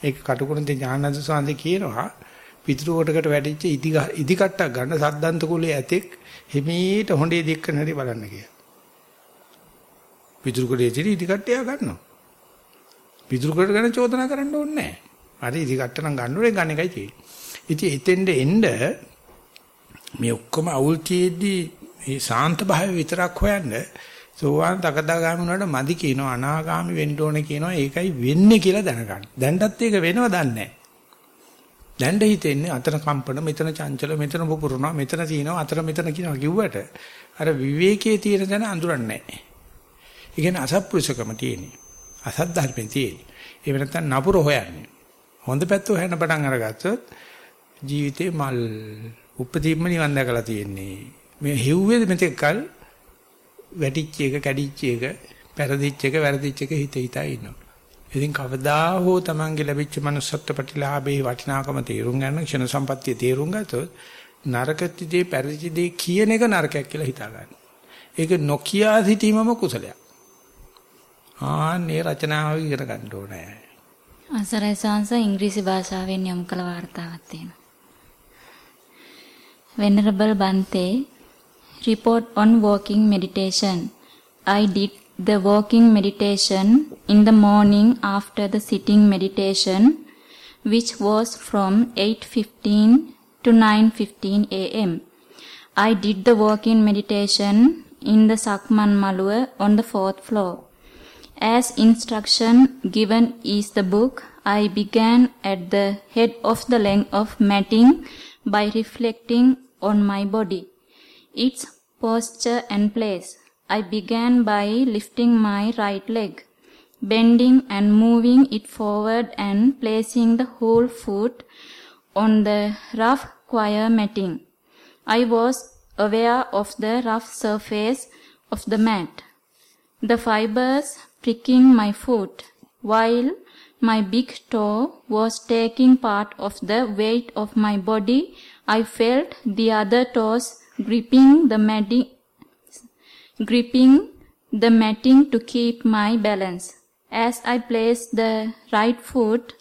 ඒක කටුකුරුන්ද ඥානන්ද සාන්දේ කියනවා පිටුරු කොටකට වැටිච්ච ඉදි ඉදි කට්ටක් ගන්න සද්දන්ත කුලයේ ඇතෙක් හිමීට හොඬේ දෙක්කන හැටි බලන්න කියලා. පිටුරු කොටේ ඉදි ඉදි කට්ටය ගන්නවා. පිටුරු කොට ගැන චෝදනා කරන්න ඕනේ නැහැ. හරි ඉදි කට්ට නම් ගන්න ඕනේ ගන්න එකයි තියෙන්නේ. ඉතින් එතෙන්ද එන්න මේ ඔක්කොම අවුල් තියේදී මේ ශාන්ත භාවය විතරක් හොයන්නේ සෝවාන් තකදාගාමි වුණාට මදි කියනවා අනාගාමි වෙන්න ඕනේ කියනවා ඒකයි වෙන්නේ කියලා දැනගන්න. දැන්ටත් ඒක වෙනව දන්නේ දැන් හිතෙන්නේ අතන කම්පන මෙතන චංචල මෙතන පුපුරනවා මෙතන තියෙනවා අතර මෙතන කියනවා කිව්වට අර විවේකයේ තියෙන තැන අඳුරන්නේ නැහැ. ඒ කියන්නේ අසත්පුරුෂකම තියෙන්නේ. අසත් ධර්මෙන් තියෙන්නේ. ඒ වෙනත්නම් නපුර හොයන්නේ. හොඳ පැත්ත හොයන්න පටන් අරගත්තොත් ජීවිතේ මල් උපදීප්ම නිවන් දැකලා තියෙන්නේ. මේ හෙව්වේද මෙතෙක්කල් වැටිච්ච එක කැඩිච්ච එක පෙරදිච්ච එක වැරදිච්ච එක හිත හිතා ඉන්නවා. ඉතින් කවදා හෝ Tamange ලැබිච්ච manussත්ත්ව ප්‍රතිලාභේ වටිනාකම තේරුම් ගන්න ක්ෂණ සම්පත්තිය තේරුම් ගත්තොත් නරකතිදී පරිචිදී කියන එක නරකයක් කියලා හිතා ගන්න. ඒක නොකියා සිටීමම කුසලයක්. ආන්නේ රචනාව ඉගෙන ගන්න ඕනේ. අසරයි සංස ඉංග්‍රීසි භාෂාවෙන් යොමු කළ වார்த்தාවක් තියෙනවා. Venerable Bante report on walking meditation. I did the walking meditation in the morning after the sitting meditation which was from 8:15 to 9:15 a.m. I did the walking meditation in the Sakman Malua on the fourth floor. As instruction given is the book, I began at the head of the length of matting by reflecting on my body. Its posture and place. I began by lifting my right leg, bending and moving it forward and placing the whole foot on the rough choir matting. I was aware of the rough surface of the mat, the fibers pricking my foot, while my big toe was taking part of the weight of my body. I felt the other toes gripping the matting, gripping the matting to keep my balance. As I placed the right foot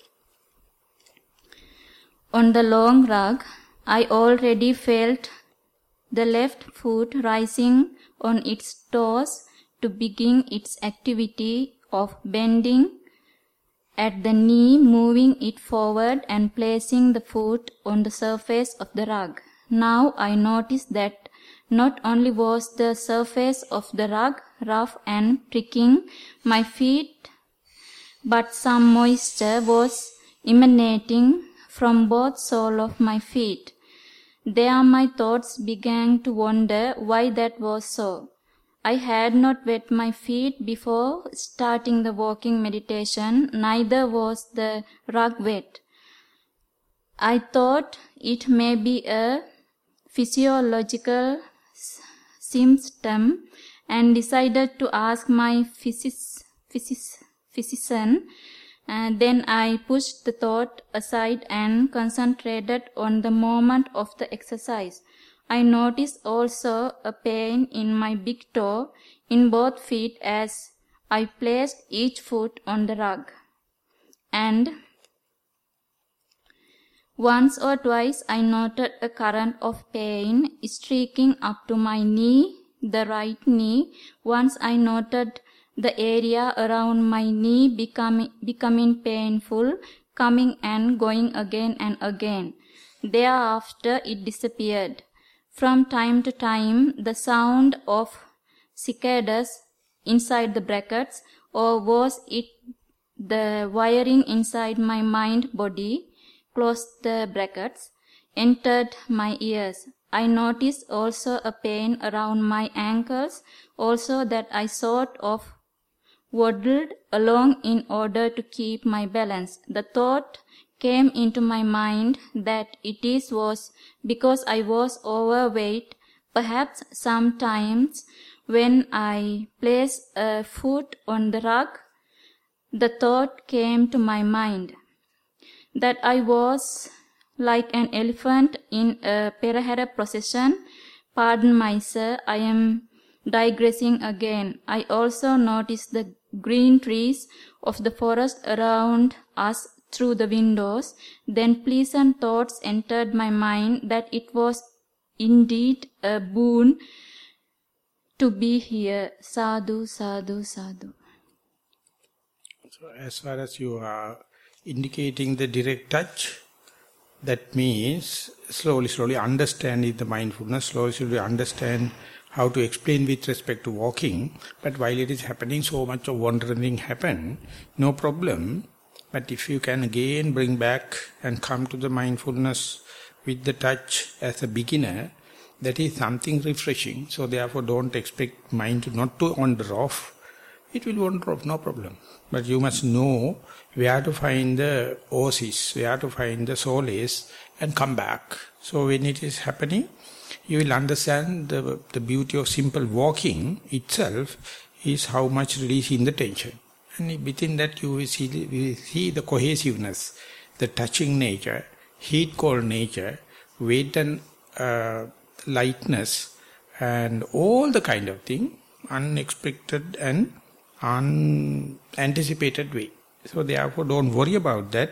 on the long rug, I already felt the left foot rising on its toes to begin its activity of bending at the knee, moving it forward and placing the foot on the surface of the rug. Now I noticed that not only was the surface of the rug rough and pricking my feet, but some moisture was emanating from both soles of my feet. There my thoughts began to wonder why that was so. I had not wet my feet before starting the walking meditation, neither was the rug wet. I thought it may be a physiological symptom and decided to ask my physis, physis, physician. And then I pushed the thought aside and concentrated on the moment of the exercise. I noticed also a pain in my big toe in both feet as I placed each foot on the rug. And Once or twice I noted a current of pain streaking up to my knee, the right knee. Once I noted the area around my knee becoming, becoming painful, coming and going again and again. Thereafter it disappeared. From time to time, the sound of cicadas inside the brackets, or was it the wiring inside my mind body, closed the brackets, entered my ears. I noticed also a pain around my ankles, also that I sort of waddled along in order to keep my balance. The thought came into my mind that it is was because I was overweight. Perhaps sometimes when I place a foot on the rug, the thought came to my mind that I was like an elephant in a Perahera procession. Pardon my sir, I am digressing again. I also noticed the green trees of the forest around us through the windows. Then pleasant thoughts entered my mind that it was indeed a boon to be here. Sadhu, sadhu, sadhu. So as far as you are indicating the direct touch, that means slowly, slowly understanding the mindfulness, slowly, slowly understand how to explain with respect to walking. But while it is happening, so much of wandering happen, no problem. But if you can again bring back and come to the mindfulness with the touch as a beginner, that is something refreshing. So therefore don't expect mind to not to wander off. It will wander off, no problem. But you must know where to find the oasis, where to find the solace and come back. So when it is happening, you will understand the, the beauty of simple walking itself is how much releasing the tension. And within that you will see, will see the cohesiveness, the touching nature, heat cold nature, weight and uh, lightness, and all the kind of thing, unexpected and unanticipated way. So therefore don't worry about that,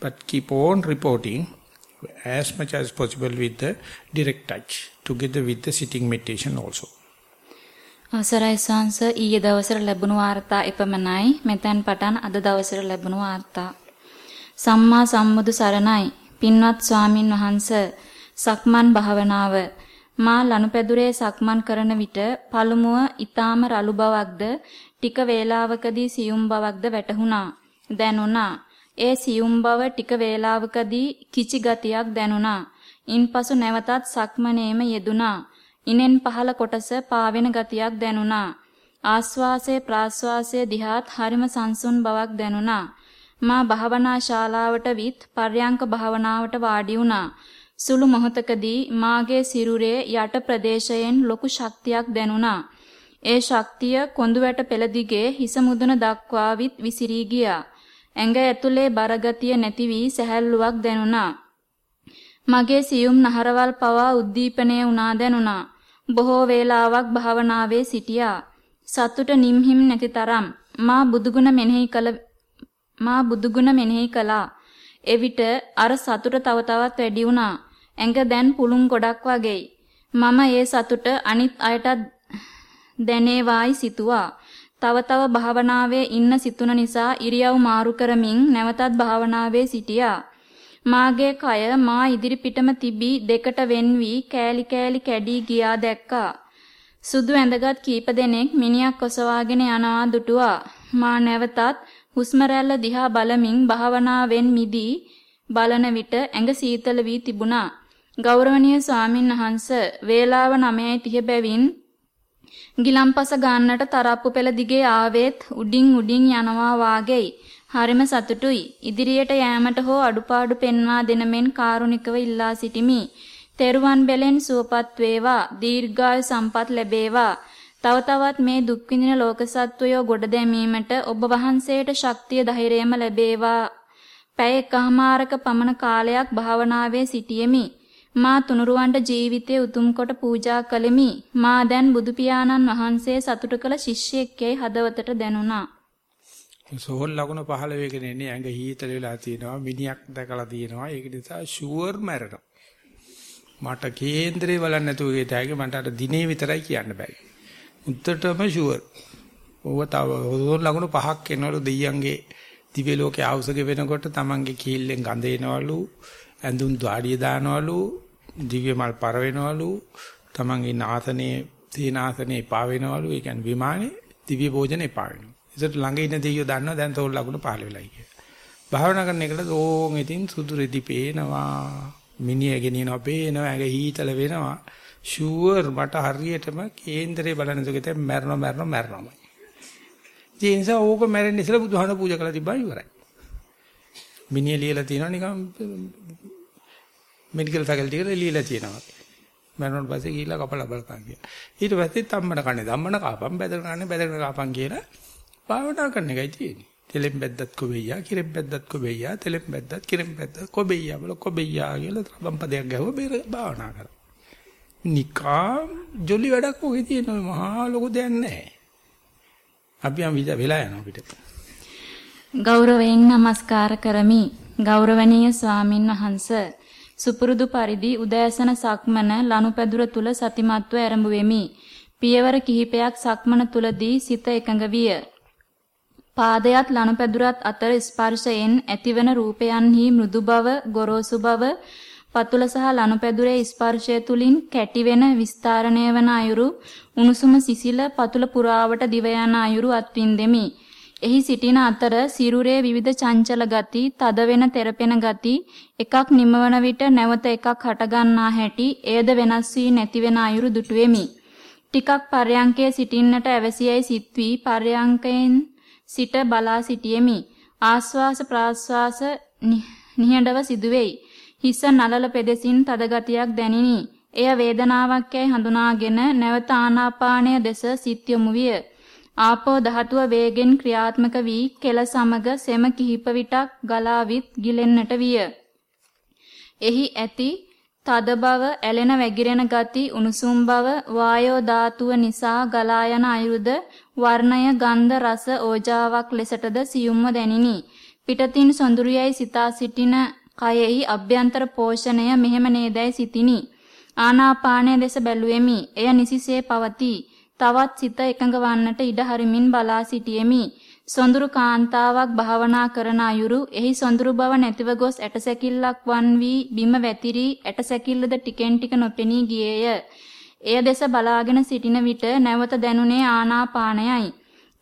but keep on reporting as much as possible with the direct touch, together with the sitting meditation also. අවසරයි සංස ඊයේ දවසට ලැබුණු වාර්තා එපමණයි. මෙතෙන් පටන් අද දවසට ලැබුණු වාර්තා. සම්මා සම්බුදු සරණයි. පින්වත් ස්වාමින් වහන්ස සක්මන් භාවනාව. මා ලනුපැදුරේ සක්මන් කරන විට පළමුව ඊ타ම රළු බවක්ද ටික වේලාවකදී සියුම් බවක්ද වැටහුණා දැනුණා. ඒ සියුම් බව ටික වේලාවකදී කිචි ගතියක් දැනුණා. ඉන්පසු නැවතත් සක්මනේම යෙදුණා. ඉනෙන් පහළ කොටස පාවෙන ගතියක් දැනුණා. ආස්වාසය ප්‍රාස්වාසය දිහාත් හරිම සංසුන් බවක් දැනුණා. මා භාවනා ශාලාවට විත් පර්යංක භාවනාවට වාඩි වුණා. සුළු මොහොතකදී මාගේ සිරුරේ යට ප්‍රදේශයෙන් ලොකු ශක්තියක් දැනුණා. ඒ ශක්තිය කොඳුවැට පෙළ දිගේ හිස මුදුන දක්වා විත් විසිරී ගියා. ඇඟ ඇතුලේ බරගතිය නැති වී සැහැල්ලුවක් දැනුණා. මගේ සියුම් නහරවල් පවා උද්දීපනය වුණා දැනුණා. බොහෝ වේලාවක් භාවනාවේ සිටියා. සතුට නිම්හිම් නැති තරම් මා බුදුගුණ මෙනෙහි කළ මා බුදුගුණ මෙනෙහි කළා. එවිට අර සතුට තව තවත් වැඩි වුණා. ඇඟ දැන් පුළුන් ගොඩක් වගේයි. මම ඒ සතුට අනිත් අයටත් දැනේවායි සිතුවා. තව තව භාවනාවේ ඉන්න සිතුන නිසා ඉරියව් මාරු කරමින් නැවතත් භාවනාවේ සිටියා. මාගේ කය මා ඉදිරි පිටම තිබී දෙකට වෙන් වී කෑලි කෑලි කැඩී ගියා දැක්කා. සුදු ඇඳගත් කීප දෙනෙක් මිනිහක් ඔසවාගෙන යනවා දුටුවා. මා නැවතත් හුස්ම දිහා බලමින් භාවනාවෙන් මිදී බලන විට ඇඟ සීතල වී තිබුණා. ගෞරවනීය ස්වාමින් වහන්ස වේලාව 9:30 බැවින් ගිලම්පස ගන්නට තරප්පු පෙළ දිගේ ආවෙත් උඩින් උඩින් යනවා වාගේයි. හරිම සතුටුයි. ඉදිරියට යෑමට හෝ අඩුපාඩු පෙන්වා දෙන මෙන් කාරුණිකව ඉල්ලා සිටිමි. තෙරුවන් බැලෙන් සුවපත් වේවා. දීර්ඝායු සම්පත් ලැබේවා. තව තවත් මේ දුක් විඳින ලෝක සත්වයෝ ගොඩ දැමීමට ඔබ වහන්සේට ශක්තිය ධෛර්යයම ලැබේවා. පැය එකහමාරක පමණ කාලයක් භාවනාවේ සිටියෙමි. මා තුනුරුවන්ට ජීවිතය උතුම් කොට පූජා කළෙමි. මා දැන් බුදු පියාණන් වහන්සේ සතුට කළ ශිෂ්‍යෙක් යයි හදවතට දැනුණා. සෝල් ලකුණ පහළ වෙගෙන එන්නේ ඇඟ හීතල වෙලා තියෙනවා මිනිහක් දැකලා තියෙනවා. ඒක නිසා ෂුවර් මැරෙනවා. මට කේන්දරේ බලන්න නැතුව ඒ තෑගේ මට අර දිනේ විතරයි කියන්න බෑ උත්තරටම ෂුවර්. ඕව තව සෝල් ලකුණ පහක් එනවලු දෙයියන්ගේ දිව්‍ය ලෝකයේ ආවුසගේ වෙනකොට තමන්ගේ කීල්ලෙන් ගඳ එනවලු ඇඳුම් දාඩිය දානවලු දිව්‍ය මල් පර වෙනවලු තමන්ගේ නාසනේ තේනාසනේ එපා වෙනවලු. ඒ කියන්නේ විමානේ දිව්‍ය භෝජන එපා වෙනවා. ඒසට ළඟ ඉන්න දෙයියෝ දන්නවා දැන් තෝල් ලකුණු පහළ වෙලයි කියලා. භාවනා කරන එකට ඕන් ඉතින් සුදු රෙදි පේනවා. මිනිය ගෙනියනවා පේනවා. ඇඟ හීතල වෙනවා. ෂුවර් මට හරියටම කේන්දරේ බලන සුගත මැරෙනවා මැරෙනවා මැරෙනවා. ඒ නිසා ඕක මැරෙන්න ඉස්සෙල්ලා බුදුහාම පූජා කරලා තිබ්බා ඉවරයි. මිනිය ලියලා තියෙනවා නිකන් මෙඩිකල් ෆැකල්ටි එකේ ලියලා තියෙනවා. මරණයට පස්සේ ගිහිල්ලා කපලා බලපන් කියලා. ඊට පස්සේ තම්මන කන්නේ ධම්මන කාපම් බැදගෙන කන්නේ බැදගෙන කාපම් කියලා භාවනා කරන එකයි තියෙන්නේ. තෙලෙන් බැද්දත් කොබෙයියා, කිරෙන් බැද්දත් කොබෙයියා, තෙලෙන් බැද්දත් කිරෙන් බැද්දත් කොබෙයියා බල කොබෙයියා කියලා තරම් පදයක් ගැහුවා බේර භාවනා කරා. නිකා ජොලි වැඩක් ඔගේ තියෙනවා මහා ලොකු දෙයක් නැහැ. අපි යම් විද වෙලා යනවා පිට. ගෞරවයෙන් নমස්කාර කරමි. ගෞරවනීය ස්වාමින් වහන්සේ සුපුරුදු පරිදි උදෑසන සක්මන ලනුපැදුර තුල සතිමත්ව ආරම්භ වෙමි. පියවර කිහිපයක් සක්මන තුලදී සිත එකඟ විය. පාදයට ලනුපැදුරත් අතර ස්පර්ශයෙන් ඇතිවන රූපයන්හි මෘදු බව, ගොරෝසු බව, පතුල සහ ලනුපැදුරේ ස්පර්ශය තුලින් කැටිවෙන විස්තරණය වන අයුරු, උණුසුම සිසිල පතුල පුරාවට දිව යන අයුරු අත්විඳෙමි. එහි සිටින අතර සිරුරේ විවිධ චංචල ගති, තද වෙන තෙරපෙන ගති, එකක් නිමවන විට නැවත එකක් හටගන්නා හැටි, එයද වෙනස් වී නැති වෙන අයුරු දුටුවෙමි. ටිකක් පර්යංකයේ සිටින්නට ඇවසියයි සිත් වී පර්යංකයෙන් සිට බලා සිටියෙමි. ආස්වාස ප්‍රාස්වාස නිහඬව සිදුවේයි. හිස නලල පෙදෙසින් තද ගතියක් දැනිනි. එය වේදනාවක් යයි හඳුනාගෙන නැවත ආනාපානය දෙස සිත් යොමු විය. ආපෝ ධාතුව වේගෙන් ක්‍රියාත්මක වී කෙල සමග සෙම කිහිප විටක් ගලාවිත් ගිලෙන්නට විය. එහි ඇති තද බව, ඇලෙන වැగిරෙන ගති, උණුසුම් බව, වායෝ ධාතුව නිසා ගලා යන අයුරුද වර්ණය, ගන්ධ, රස, ඕජාවක් ලෙසටද සියුම්ව දැනිනි. පිටතින් සොඳුරියයි සිතා සිටින කයෙහි අභ්‍යන්තර පෝෂණය මෙහෙම නේදයි සිතිනි. ආනාපානය දෙස බැලුවෙමි. එය නිසිසේ පවතී. තවත් සිත එකඟ වන්නට ඉඩ හරිමින් බලා සිටියෙමි. සොඳුරු කාන්තාවක් භාවනා කරන අයුරු එහි සොඳුරු බව නැතිව ගොස් ඇටසැකිල්ලක් වන් වී බිම වැතිරී ඇටසැකිල්ලද ටිකෙන් ටික නොපෙනී ගියේය. එය දෙස බලාගෙන සිටින විට නැවත දැනුනේ ආනාපානයයි.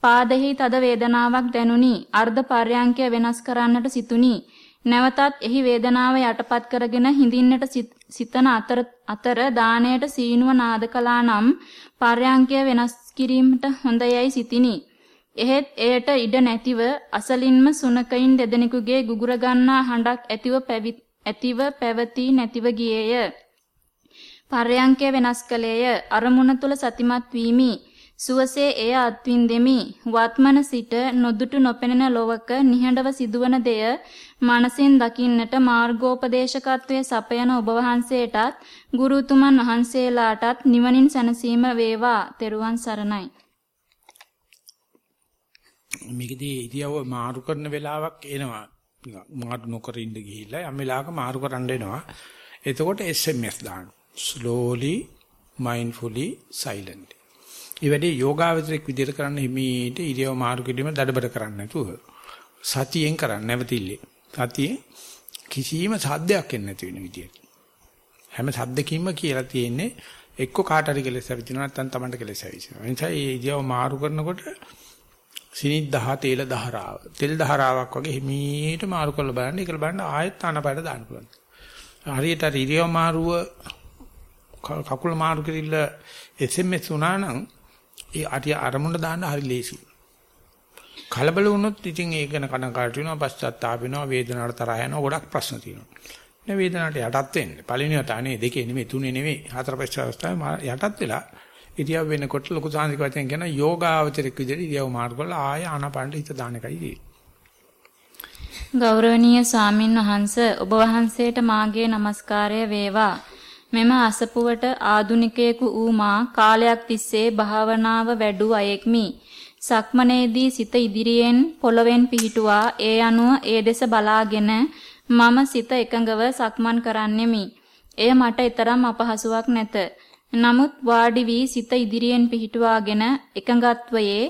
පාදෙහි තද වේදනාවක් දැනුනි. අර්ධ පර්යංකය වෙනස් කරන්නට සිතුනි. නැවතත් එහි වේදනාව යටපත් කරගෙන හිඳින්නට සිතන අතර අතර දාණයට සීනුව නාද කළා නම් පර්යංකය වෙනස් කිරීමට හොඳයයි සිතිනි. එහෙත් එයට ඉඩ නැතිව අසලින්ම සුනකයින් දෙදෙනෙකුගේ ගුගුර ගන්නා හඬක් ඇතිව ඇතිව පැවතී නැතිව ගියේය. පර්යංකය වෙනස් කළේය. අරමුණ තුල සතිමත් වීමි. සුවසේ එය අත්විඳෙමි. වත්මන සිට නොදුටු නොපෙනෙන ලොවක නිහඬව සිදුවන දෙය මනසින් දකින්නට මාර්ගෝපදේශකත්වයේ සපයන ඔබ වහන්සේටත් ගුරුතුමන් වහන්සේලාටත් නිවනින් සැනසීම වේවා. තෙරුවන් සරණයි. මේකදී ඉතියව මාරු කරන වෙලාවක් එනවා. මාරු නොකර ඉන්න ගිහිල්ලා යම් වෙලාවක මාරු කරන්න එනවා. එතකොට SMS දාන්න. Slowly mindfully silently. ඒ වැඩේ යෝගාවචරයක් විදිහට කරන්න හිමීට ඉරියව මාරු කිරීම දඩබඩ කරන්න නැතුව සතියෙන් කරන්න නැවතිල්ලේ. සතියේ කිසිම සද්දයක් එන්නේ නැති වෙන විදියට. හැම සද්දකින්ම කියලා තියෙන්නේ එක්ක කාට හරි කෙලෙස් ඇවිදිනවා නැත්නම් Tamanට කෙලෙස් ඇවිදිනවා. ඒ නිසා මේ ඉරියව මාරු කරනකොට සිනිද්දහ තේල දහරාව. තෙල් දහරාවක් වගේ හිමීට මාරු කරලා බලන්න. ඒකල බලන්න ආයෙත් ආනපයට දාන්න පුළුවන්. හරියට ඉරියව් මාරුව කකුල මාරු කිරිල්ල SMS උනා නම් ඒ අරිය අරමුණ දාන්න හරි ලේසි. කලබල වුණොත් ඉතින් ඒක ගැන කනකාට වෙනවා පශ්චාත්තාප වෙනවා වේදනාවට තරහ යනවා ගොඩක් ප්‍රශ්න තියෙනවා. නේ වේදනාවට යටත් වෙන්න. පළවෙනි වතාවේ දෙකේ නෙමෙයි තුනේ නෙමෙයි හතර පහ අවස්ථාවේ යටත් වෙලා ඉරියව් වෙනකොට ලොකු සාංශික වචෙන් කියන යෝගාවචරික විදිහට ඉරියව් මාරු කරලා ආය ආනපනට හිත දාන එකයි තියෙන්නේ. ගෞරවනීය ස්වාමින් වහන්ස ඔබ වහන්සේට මාගේ নমස්කාරය වේවා. මෙම අසපුවට ආදුනිකයෙකු වූ මා කාලයක් තිස්සේ භාවනාව වැඩූ අයෙක්මි. සක්මනේදී සිත ඉදිරියෙන් පොළවෙන් පිහිටුවා ඒ අනුව ඒ දෙස බලාගෙන මම සිත එකඟව සක්මන් කරන්නෙමි. එය මට ඊතරම් අපහසුාවක් නැත. නමුත් වාඩි වී සිත ඉදිරියෙන් පිහිටුවාගෙන එකඟත්වයේ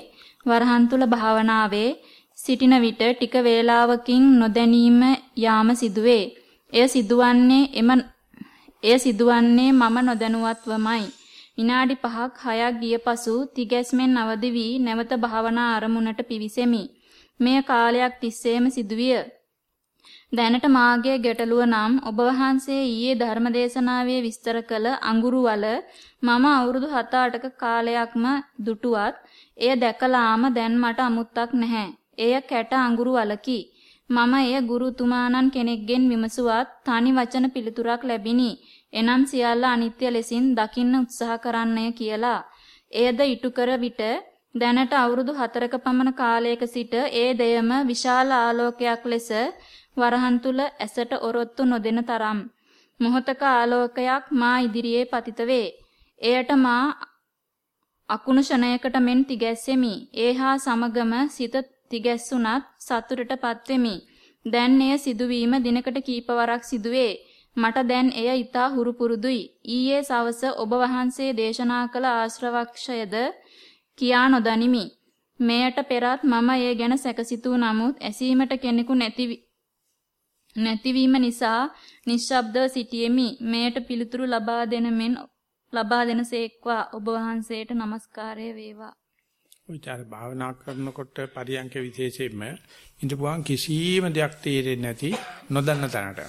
වරහන් තුල භාවනාවේ සිටින විට ටික වේලාවකින් නොදැනීම යාම සිදුවේ. එය සිදුවන්නේ එම එය සිදුවන්නේ මම නොදැනුවත්වමයි. විනාඩි 5ක් 6ක් ගිය පසු තිගැස්මෙන් අවදි වී නැවත භාවනා ආරමුණට පිවිසෙමි. මෙය කාලයක් තිස්සේම සිදුවිය. දැනට මාගේ ගැටලුව නම් ඔබ වහන්සේ ඊයේ ධර්මදේශනාවේ විස්තර කළ අඟුරු වල මම අවුරුදු 7-8ක කාලයක්ම දුටුවත් එය දැකලාම දැන් මට අමුත්තක් නැහැ. එය කැට අඟුරු වලකි. මම එය ගුරුතුමාණන් කෙනෙක්ගෙන් විමසුවත් තනි වචන පිළිතුරක් ලැබිනි. එනම් සියල්ල අනිත්‍ය ලෙසින් දකින්න උත්සාහ කරන්නය කියලා. එයද ඉටු කර විට දැනට අවුරුදු 4ක පමණ කාලයක සිට ඒ දෙයම විශාල ආලෝකයක් ලෙස වරහන් තුල ඇසට ඔරොත්තු නොදෙන තරම් මොහතක ආලෝකයක් මා ඉදිරියේ පතිත වේ. එයට මා අකුණු ෂණයකට මෙන් තිගැස්සෙමි. ඒහා සමගම සිත තිගැස්සුණත් සතුටටපත් වෙමි. දැන් එය සිදුවීම දිනකට කීපවරක් සිදුවේ. මට දැන් එය ඊතා හුරු පුරුදුයි. ඊයේ සවස ඔබ වහන්සේ දේශනා කළ ආශ්‍රවක්ෂයද කියා නොදනිමි. මෙයට පෙරත් මම එය ගැන සැකසිතූ නමුත් ඇසීමට කෙනෙකු නැති නැතිවීම නිසා නිශ්ශබ්දව සිටියෙමි. මෙයට පිළිතුරු ලබා දෙන මෙන් ලබා දෙනසේක්වා ඔබ වහන්සේට নমස්කාරය වේවා. විචාර භාවනා කරනකොට පරියන්ක විශේෂයෙන්ම ඉඳපුවාන් කිසිම දෙයක් තේරෙන්නේ නැති නොදන්න තැනට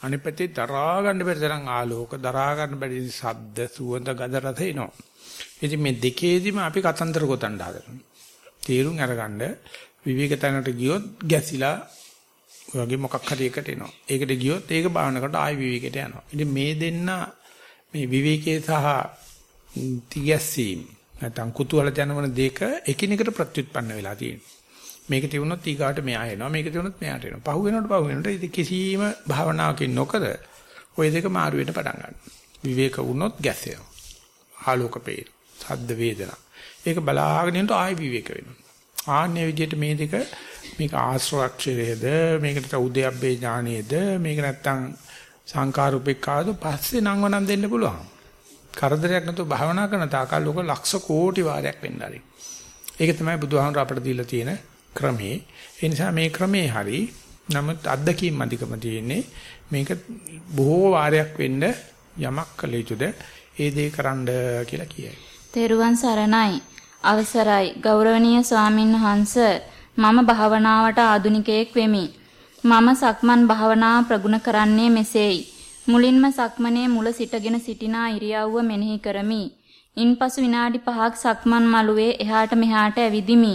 අනිත් පැත්තේ දරා ගන්න බැරි තරම් ආලෝක දරා ගන්න බැරි ශබ්ද සුවඳ ගඳ රස එනවා. ඉතින් මේ දෙකේදීම අපි කතන්දර ගොතන්න හදනවා. තීරුම් අරගන්න විවේක තැනට ගියොත් ගැසිලා වගේ මොකක් හරි එකට එනවා. ඒකට ගියොත් ඒක භාවනකට ආයි විවේකයට යනවා. ඉතින් මේ දෙන්න මේ විවේකයේ සහ තියැසීම් නැත්නම් කුතුහල ජනවන දෙක එකිනෙකට ප්‍රත්‍යুৎපන්න වෙලා තියෙනවා. මේක තියුණොත් ඊගාට මෙයා එනවා. මේක තියුණොත් මෙයාට එනවා. පහු වෙනකොට පහු වෙනකොට ඉතින් කිසිම භාවනාවකින් නොකර ওই දෙක මාරු වෙන්න පටන් ගන්නවා. විවේක වුණොත් ගැසෙනවා. ආලෝක පේන. සද්ද වේදනා. ඒක බලාගෙන ඉන්නකොට ආයි විවේක වෙනවා. ආන්නේ විදිහට මේ දෙක මේක ආශ්‍රවක්ෂරයේද මේකට උද්‍යප්පේ ඥානයේද මේක නැත්තම් සංකාරුපෙක්කාද පස්සේ නම් වනම් දෙන්න පුළුවන්. කරදරයක් නැතුව භාවනා කරන තාකල් ලෝක ලක්ෂ කෝටි වාරයක් වෙන්න ආරි. ඒක තමයි බුදුහාමර අපට දීලා තියෙන ක්‍රමේ. ඒ නිසා මේ ක්‍රමේ හරි නමුත් අත්දැකීම් අධිකම තියෙන්නේ මේක බොහෝ වාරයක් වෙන්න යමක් කළ යුතුද ඒ දේ කරන්න කියලා කියයි. තෙරුවන් සරණයි. අවසරයි ගෞරවනීය ස්වාමින් වහන්සේ මම භාවනාවට ආධුනිකයෙක් වෙමි. මම සක්මන් භාවනාව ප්‍රගුණ කරන්නේ මෙසේයි. මුලින්ම සක්මනේ මුල සිටගෙන සිටිනා ඉරියව්ව මෙනෙහි කරමි. ඉන්පසු විනාඩි 5ක් සක්මන් මළුවේ එහාට මෙහාට ඇවිදිමි.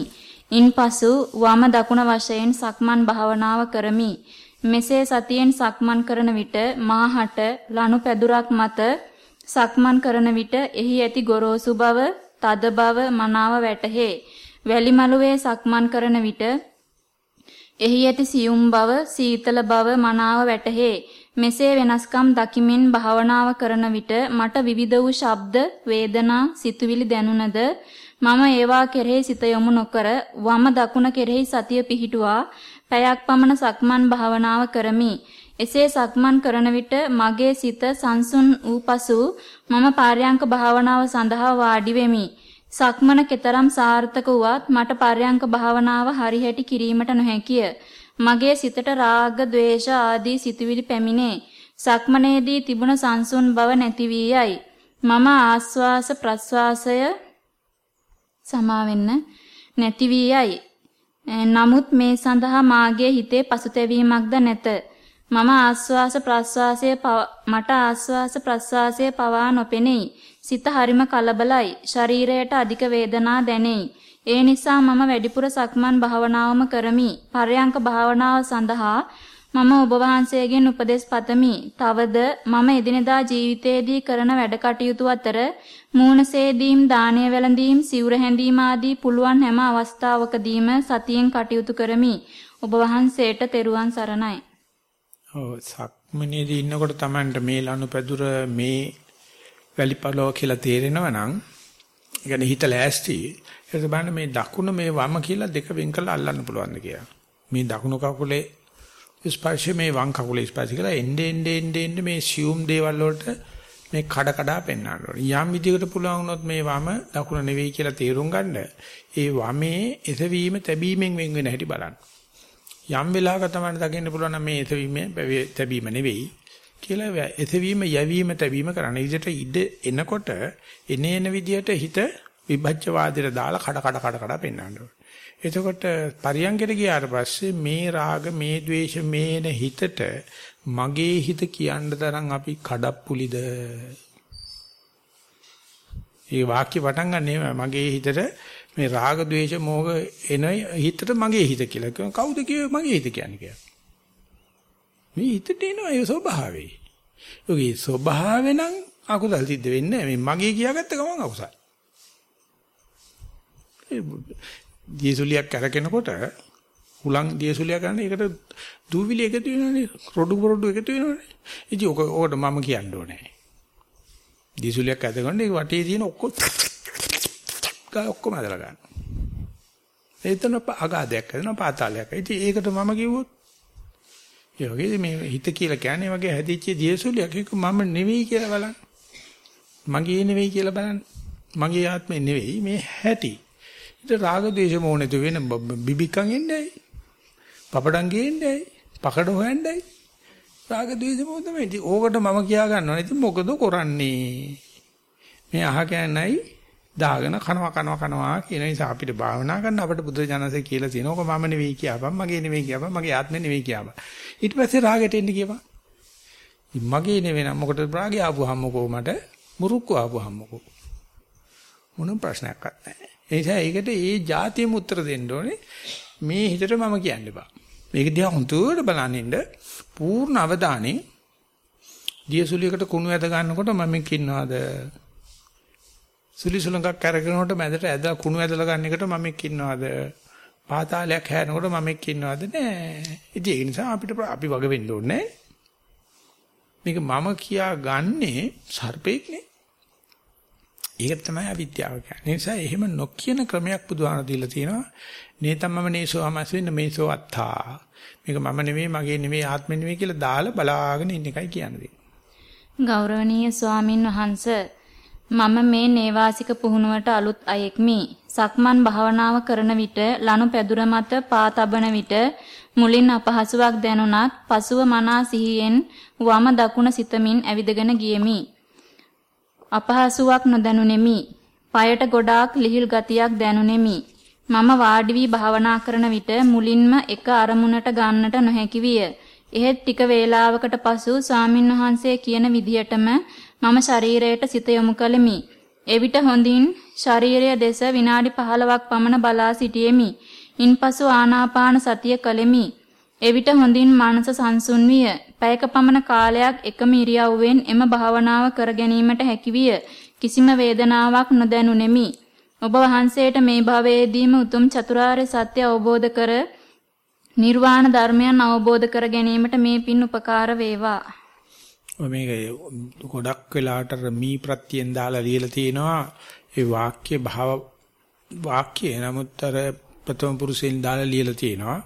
ඉන්පසු වම දකුණ වශයෙන් සක්මන් භාවනාව කරමි. මෙසේ සතියෙන් සක්මන් කරන විට මාහට ලනු පැදුරක් මත සක්මන් කරන විට එහි ඇති ගොරෝසු බව, තද බව මනාව වැටහේ. වැලි මළුවේ සක්මන් කරන විට එහි ඇති සියුම් බව, සීතල බව මනාව වැටහේ. මෙසේ වෙනස්කම් දකිමින් භාවනාව කරන විට මට විවිධ වූ ශබ්ද, වේදනා, සිතුවිලි දැනුණද මම ඒවා කෙරෙහි සිත යොමු නොකර වම දකුණ කෙරෙහි සතිය පිහිටුවා පැයක් පමණ සක්මන් භාවනාව කරමි. එසේ සක්මන් කරන විට මගේ සිත සංසුන් වූ පසු මම පාර්යංක භාවනාව සඳහා වාඩි වෙමි. සක්මන කෙතරම් සාර්ථක වුවත් මට පාර්යංක භාවනාව හරිහැටි කිරීමට නොහැකිය. මගේ සිතට රාග, ద్వේෂ ආදී සිතුවිලි පැමිණේ. සක්මනේදී තිබුණ සංසුන් බව නැති වී යයි. මම ආස්වාස ප්‍රස්වාසය සමාවෙන්න නැති වී යයි. නමුත් මේ සඳහා මාගේ හිතේ පසුතැවීමක්ද නැත. මම ආස්වාස ප්‍රස්වාසය මට ආස්වාස ප්‍රස්වාසය පවා නොපෙනෙයි. සිත හරිම කලබලයි. ශරීරයට අධික වේදනා දැනෙයි. ඒ නිසා මම වැඩිපුර සක්මන් භාවනාවම කරමි. පරයන්ක භාවනාව සඳහා මම ඔබ වහන්සේගෙන් උපදෙස් පතමි. තවද මම එදිනෙදා ජීවිතයේදී කරන වැඩ කටයුතු අතර මූණසේදීම් දානය වැළඳීම් සිවුර හැඳීම් ආදී පුළුවන් හැම අවස්ථාවකදීම සතියෙන් කටයුතු කරමි. ඔබ වහන්සේට තෙරුවන් සරණයි. ඔව් සක්මනේදී ඉන්නකොට Tamanට මේ ලනුපැදුර මේ වැලිපලව කියලා තේරෙනවා නම් ඒ කියන්නේ හිත ලෑස්ති. ඒක බලන්න මේ දකුණ මේ වම කියලා දෙක වෙන් කරලා අල්ලන්න පුළුවන්ද කියලා. මේ දකුණු කකුලේ ස්පර්ශය මේ වම් කකුලේ ස්පර්ශය කියලා එnde ende ende ende මේ සියුම් දේවල් වලට මේ කඩ කඩා පෙන්වන්න ඕනේ. යම් විදිහකට පුළුවන් වුණොත් මේ වම දකුණ නෙවෙයි කියලා තේරුම් ගන්න ඒ වමේ එසවීම තැබීමෙන් වෙන් වෙන හැටි බලන්න. යම් වෙලාවක තමයි දකින්න පුළුවන් මේ එසවීම තැබීම නෙවෙයි කියලා එසවීම යැවීම තැබීම කරන්න. විදිහට ඉඩ එනකොට එනේන විදිහට හිත විභජ්‍ය වාදයට දාලා කඩ කඩ කඩ කඩ පෙන්වන්න ඕනේ. එතකොට පරියංගයට ගියාට පස්සේ මේ රාග මේ ద్వේෂ මේන හිතට මගේ හිත කියන තරම් අපි කඩප්පුලිද? ඒ වාක්‍ය පටන් ගන්න මගේ හිතට මේ රාග ద్వේෂ මෝහ එන හිතට මගේ හිත කියලා. කවුද කියේ මගේ හිත කියන්නේ කියලා. මේ හිතට එන ඒ ස්වභාවය ඔහුගේ ස්වභාවය නම් අකුසල් සිද්ධ වෙන්නේ මේ මගේ කියාගත්ත ගමන් අකුසල්. දියසුලියක් කරකිනකොට හුලං දියසුලිය ගන්න ඒකට දූවිලි එකතු වෙනවනේ රොඩු රොඩු එකතු වෙනවනේ. ඉතින් ඔක ඔකට මම කියන්න ඕනේ. දියසුලියක් ඇදගන්න ඒ වටේ තියෙන ඔක්කොම ගා ඔක්කොම ඇදලා ගන්න. එතන අගාධයක් හදනවා පාතාලයක්. ඉතින් ඒකට මම කිව්වොත් ඒ වගේ මේ හිත කියලා කියන්නේ වගේ හැදිච්ච දියසුලියක් එක මම නෙවෙයි කියලා බලන්න. මගේ නෙවෙයි කියලා බලන්න. මගේ ආත්මේ නෙවෙයි මේ හැටි. ඉතින් රාග දේශ මොහොනේ තු වෙන බිබිකන් එන්නේ පපඩම් ගේන්නේ පකඩ හොයන්නේ රාග දේශ මොහ තමයි ඉතින් ඕකට මම කියා ගන්නවා ඉතින් මොකද කරන්නේ මේ අහ කෑනයි දාගෙන කනවා කනවා කනවා කියන නිසා අපිට භාවනා කරන්න අපිට බුදු ජානසෙ කියලා තියෙනවා. ඔක මම නෙවෙයි කියපම්, මගේ නෙවෙයි කියපම්, මගේ ආත්මෙ නෙවෙයි කියපම්. ඊට පස්සේ රාගයට එන්න කියපම්. මගේ නෙවෙයි නම් මොකටද රාගය ආපුවාම කොහමද? මුරුක්කු ආපුවාම කොහොම? මොන ප්‍රශ්නයක්වත් නැහැ. ඒ නිසා ඒකට ඒ જાතියෙම උත්තර දෙන්න ඕනේ. මේ හිතට මම කියන්න බෑ. මේක දිහා හුදුවට බලනින්න පූර්ණ අවධානයෙන් දියසුලියකට කුණු ඇද ගන්නකොට මම ඉන්නවද? සුලි සුලඟක් කරගෙනකොට මැදට ඇදලා කුණු ඇදලා ගන්න එකට මම ඉන්නවද? පාතාලයක් හැරනකොට මම ඉන්නවද? නෑ. ඉතින් ඒ නිසා අපිට අපි වග වෙන්න ඕනේ මේක මම කියා ගන්නේ සර්පෙක්නේ. ඒක තමයි අවිද්‍යාව කියන්නේ. ඒ නිසා එහෙම නොකියන ක්‍රමයක් බුදුහාම දීලා තියෙනවා. නේතම්මම නේසෝ අමස්වෙන්න මේසෝ අත්තා. මේක මම නෙවෙයි මගේ නෙවෙයි ආත්මෙ නෙවෙයි කියලා දාලා බලාගෙන ඉන්න එකයි කියන්නේ. ගෞරවනීය ස්වාමින් වහන්සේ මම මේ නේවාසික පුහුණුවට අලුත් අයෙක්මි. සක්මන් භාවනාව කරන විට ලනු පැදුර මත පා තබන විට මුලින් අපහසුාවක් දැනුණත් පසුව මනා සිහියෙන් වම දකුණ සිතමින් ඇවිදගෙන ගියෙමි. අපහසුාවක් නොදැනුනෙමි. পায়ට ගොඩාක් ලිහිල් ගතියක් දැනුනෙමි. මම වාඩි වී භාවනා කරන විට මුලින්ම එක අරමුණට ගන්නට නොහැකි විය. එහෙත් ටික වේලාවකට පසු ස්වාමින්වහන්සේ කියන විදිහටම මම ශරීරයට සිත යොමු කළෙමි. එවිට හොඳින් ශරීරය දෙස විනාඩි 15ක් පමණ බලා සිටියෙමි. ඉන්පසු ආනාපාන සතිය කළෙමි. එවිට හොඳින් මනස සංසුන් විය. පැයක පමණ කාලයක් එකම ඉරියව්වෙන් එම භාවනාව කර ගැනීමට හැකිවිය. කිසිම වේදනාවක් නොදැනුනෙමි. ඔබ වහන්සේට මේ භවයේදීම උතුම් චතුරාර්ය සත්‍ය අවබෝධ කර නිර්වාණ ධර්මයන් අවබෝධ කර ගැනීමට මේ පින් උපකාර වේවා. මේක ගොඩක් වෙලාට මී ප්‍රත්‍යයෙන් දාලා ලියලා තියෙනවා ඒ වාක්‍ය භාව වාක්‍ය නමුත් අර ප්‍රථම පුරුෂයෙන් දාලා ලියලා තියෙනවා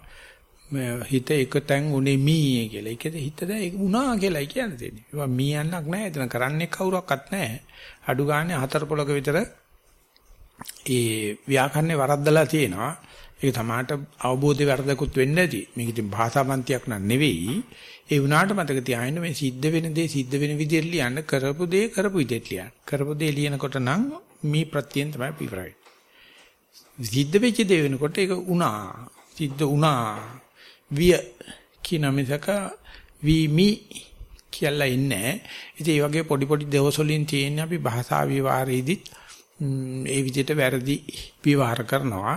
හිත එකතෙන් උනේ මී කියලා. ඒකද හිත දැන් ඒක උනා කියලා කියන්නේ දෙන්නේ. ඒවා මී යන්නක් නැහැ. එතන කරන්නේ කවුරක්වත් නැහැ. අඩු ගානේ හතර පොලක විතර ඒ ව්‍යාකරණේ වරද්දලා තියෙනවා. ඒක තමාට අවබෝධය වර්ධකුත් වෙන්න ඇති. මේක ඉතින් භාෂාපන්තියක් නන් නෙවෙයි. ඒ වුණාට මතක තියාගන්න මේ සිද්ධ වෙන දේ සිද්ධ වෙන විදිහට ලියන්න කරපු දේ කරපු විදිහට ලියන්න. කරපු දේ ලියනකොට නම් මේ ප්‍රත්‍යයෙන් තමයි පිපරයි. සිද්ධ වෙච්ච දේ වෙනකොට ඒක උනා. සිද්ධ උනා. විය කියන මිසක වීමි කියලා ඉන්නේ. ඉතින් මේ වගේ පොඩි පොඩි දවස්වලින් තියෙන අපි භාෂා විවරයේදීත් ඒ විදිහට වැරදි විවහාර කරනවා.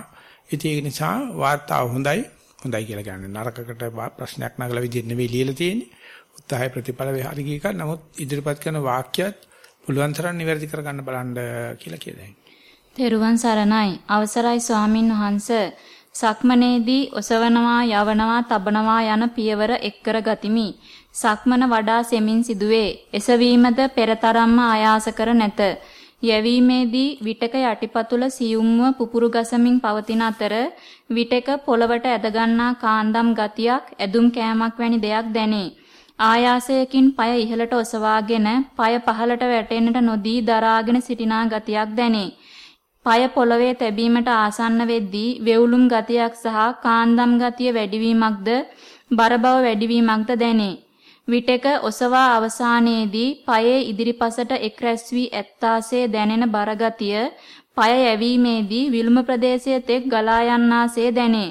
ඉතින් ඒක නිසා වාර්තාව හොඳයි. හොඳයි කියලා කියන්නේ නරකකට ප්‍රශ්නයක් නගලා විදිහ නෙවෙයි ලියලා තියෙන්නේ. උත්සාහය ප්‍රතිඵල හරි කීක නමුත් ඉදිරිපත් කරන වාක්‍යයත් පුළුවන් තරම් නිවැරදි කරගන්න බලන්න කියලා කියදයි. තෙරුවන් සරණයි. අවසරයි ස්වාමින් වහන්සේ. සක්මනේදී ඔසවනවා යවනවා තබනවා යන පියවර එක්කර ගතිමි. සක්මන වඩා සෙමින් සිදුවේ. එසවීමද පෙරතරම්ම ආයාස කර නැත. යැවීමේදී විටක යටිපතුල සියුම්ව පුපුරු ගසමින් පවතින අතර විටක පොළවට ඇදගන්නා කාන්දම් ගතියක් ඇදුම් කෑමක් වැනි දෙයක් දැනේ. ආයාසයකින් পায় ඉහළට ඔසවාගෙන পায় පහළට වැටෙන්නට නොදී දරාගෙන සිටිනා ගතියක් දැනේ. পাය පොළවේ තැබීමට ආසන්න වෙද්දී වෙවුලුම් ගතියක් සහ කාන්දම් ගතිය වැඩිවීමක්ද බර බව වැඩිවීමක්ද දැනේ. විටක ඔසවා අවසානයේදී පයේ ඉදිරිපසට එක් රැස් වී ඇත්තාසේ දැනෙන බර ගතිය පය යැවීමේදී විලුම ප්‍රදේශයේ තෙක් ගලා යන්නාසේ දැනේ.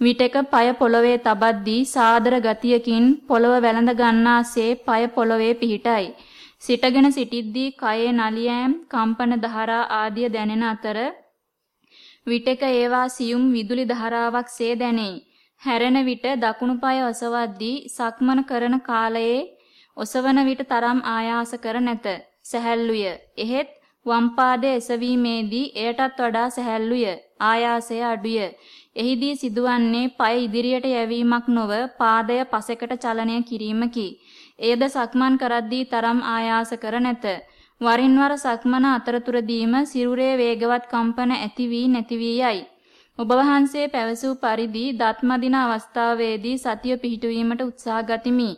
විටක පය පොළවේ තබද්දී සාදර ගතියකින් පොළව වැළඳ ගන්නාසේ පය පොළවේ පිහිටයි. සිටගෙන සිටිද්දී කයේ නලියෑම් කම්පන ධාරා ආදිය දැනෙන අතර විටක ඒවා සියුම් විදුලි ධාරාවක්සේ දැනේ. හැරෙන විට දකුණු පාය ඔසවද්දී සක්මන කරන කාලයේ ඔසවන විට තරම් ආයාස කර නැත. සැහැල්ලුය. එහෙත් වම් පාදයේ එසවීමේදී එයටත් වඩා සැහැල්ලුය. ආයාසය අඩුය. එහිදී සිදුවන්නේ පය ඉදිරියට යැවීමක් නොව පාදය පසෙකට චලනය කිරීමකි. එයද සක්මන් කරද්දී තරම් ආයාස කර නැත. වරින් වර සක්මන අතරතුරදීම සිරුරේ වේගවත් කම්පන ඇති වී නැති වී යයි. ඔබ වහන්සේ පැවසූ පරිදි දත්මදින අවස්ථාවේදී සතිය පිහිටුවීමට උත්සාහ ගතිමි.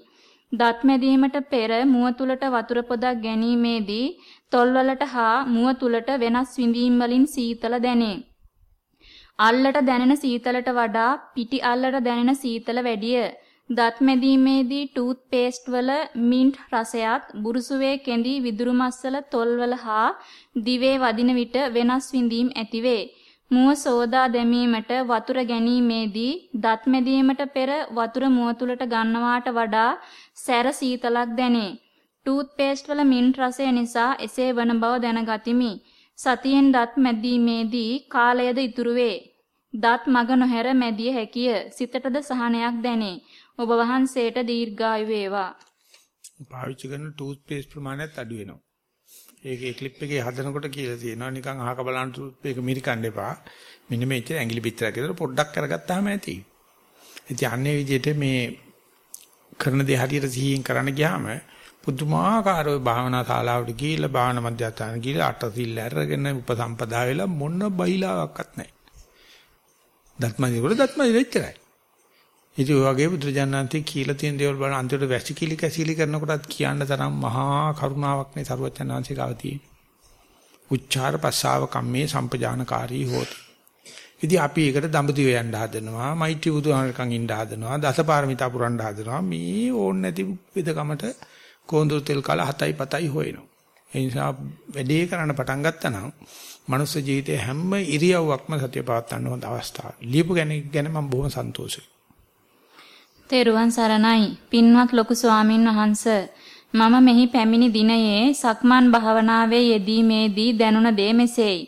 දත් මැදීමට පෙර මුව තුලට වතුර පොදක් ගැනීමේදී තොල්වලට හා මුව තුලට වෙනස් විඳීම් වලින් සීතල දැනේ. අල්ලට දැනෙන සීතලට වඩා පිටි අල්ලට දැනෙන සීතල වැඩිය. දත් මැදීමේදී ටූත් පේස්ට් වල මින්ට් රසයත් බුරුසුවේ කෙඳි විදුරු මස්සල තොල්වල හා දිවේ වදින විට වෙනස් විඳීම් ඇතිවේ. මුව සෝදා දැමීමට වතුර ගැනීමේදී දත් මැදීමට පෙර වතුර මුව තුලට ගන්නවාට වඩා සැර සීතලක් දැනේ. ටූත් පේස්ට් වල මින්ට් රසය නිසා එසේ වන බව දැනගතිමි. සතියෙන් දත් මැදීමේදී කාලයද ඉතුරු වේ. දත් මග නොහැර මැදිය හැකිය. සිතටද සහනයක් දැනේ. ඔබ වහන්සේට දීර්ඝායු වේවා. පාවිච්චි කරන ටූත් පේස්ට් ප්‍රමාණයත් අඩු වෙනවා. ඒකේ ක්ලිප් එකේ හදනකොට කියලා තියෙනවා නිකන් අහක බලන්න මේක මිරිකන්න එපා. මෙන්න මේච්චර ඇඟිලි පිටරක් විතර පොඩ්ඩක් කරගත්තාම ඇති. ඉතින් අන්නේ විදිහට මේ කරන දේ හරියට සිහියෙන් කරන්න ගියාම පුදුමාකාර ඔය භාවනා ශාලාවට ගිහිල්ලා භාවනා මධ්‍යස්ථාන ගිහිල්ලා අට සිල් අරගෙන උපසම්පදා වෙලා මොන බයිලාවක්වත් නැහැ. දත්මදී වල දත්මදී වෙච්චරයි. ඉතින් ඔය වගේ බුදුරජාණන්තේ කියලා තියෙන දේවල් බලන අන්තිමට වැසිකිලි කැසිලි කරනකොටත් කියන්න තරම් මහා කරුණාවක් නේ සරුවචනාංශේ ගාව තියෙන්නේ. උච්චාර පස්සාව කම්මේ සම්පජානකාරී හෝති. ඉතින් අපි ඒකට දඹදිව යන්න හදනවා, මෛත්‍රී බුදුහාමරකන් ඉන්න හදනවා, දසපාරමිතා පුරන්න හදනවා. මේ ඕන් නැති විදකමට කොඳුරු තෙල් කල 7යි 7යි හොයනවා. ඒ නිසා වැඩේ කරන්න පටන් ගත්තා නම් මනුස්ස ජීවිතේ හැම ඉරියව්වක්ම සතිය පවත්වන්න හොඳ අවස්ථාවක්. ලියපු ගැන ගැන මම බොහොම සන්තෝෂයි. තෙරුවන් සරණයි. පින්වත් ලොකු ස්වාමින් වහන්ස මම මෙහි පැමිණි දිනයේ සක්මන් භාවනාවේ යෙදීමේදී දැනුණ දේ මෙසේයි.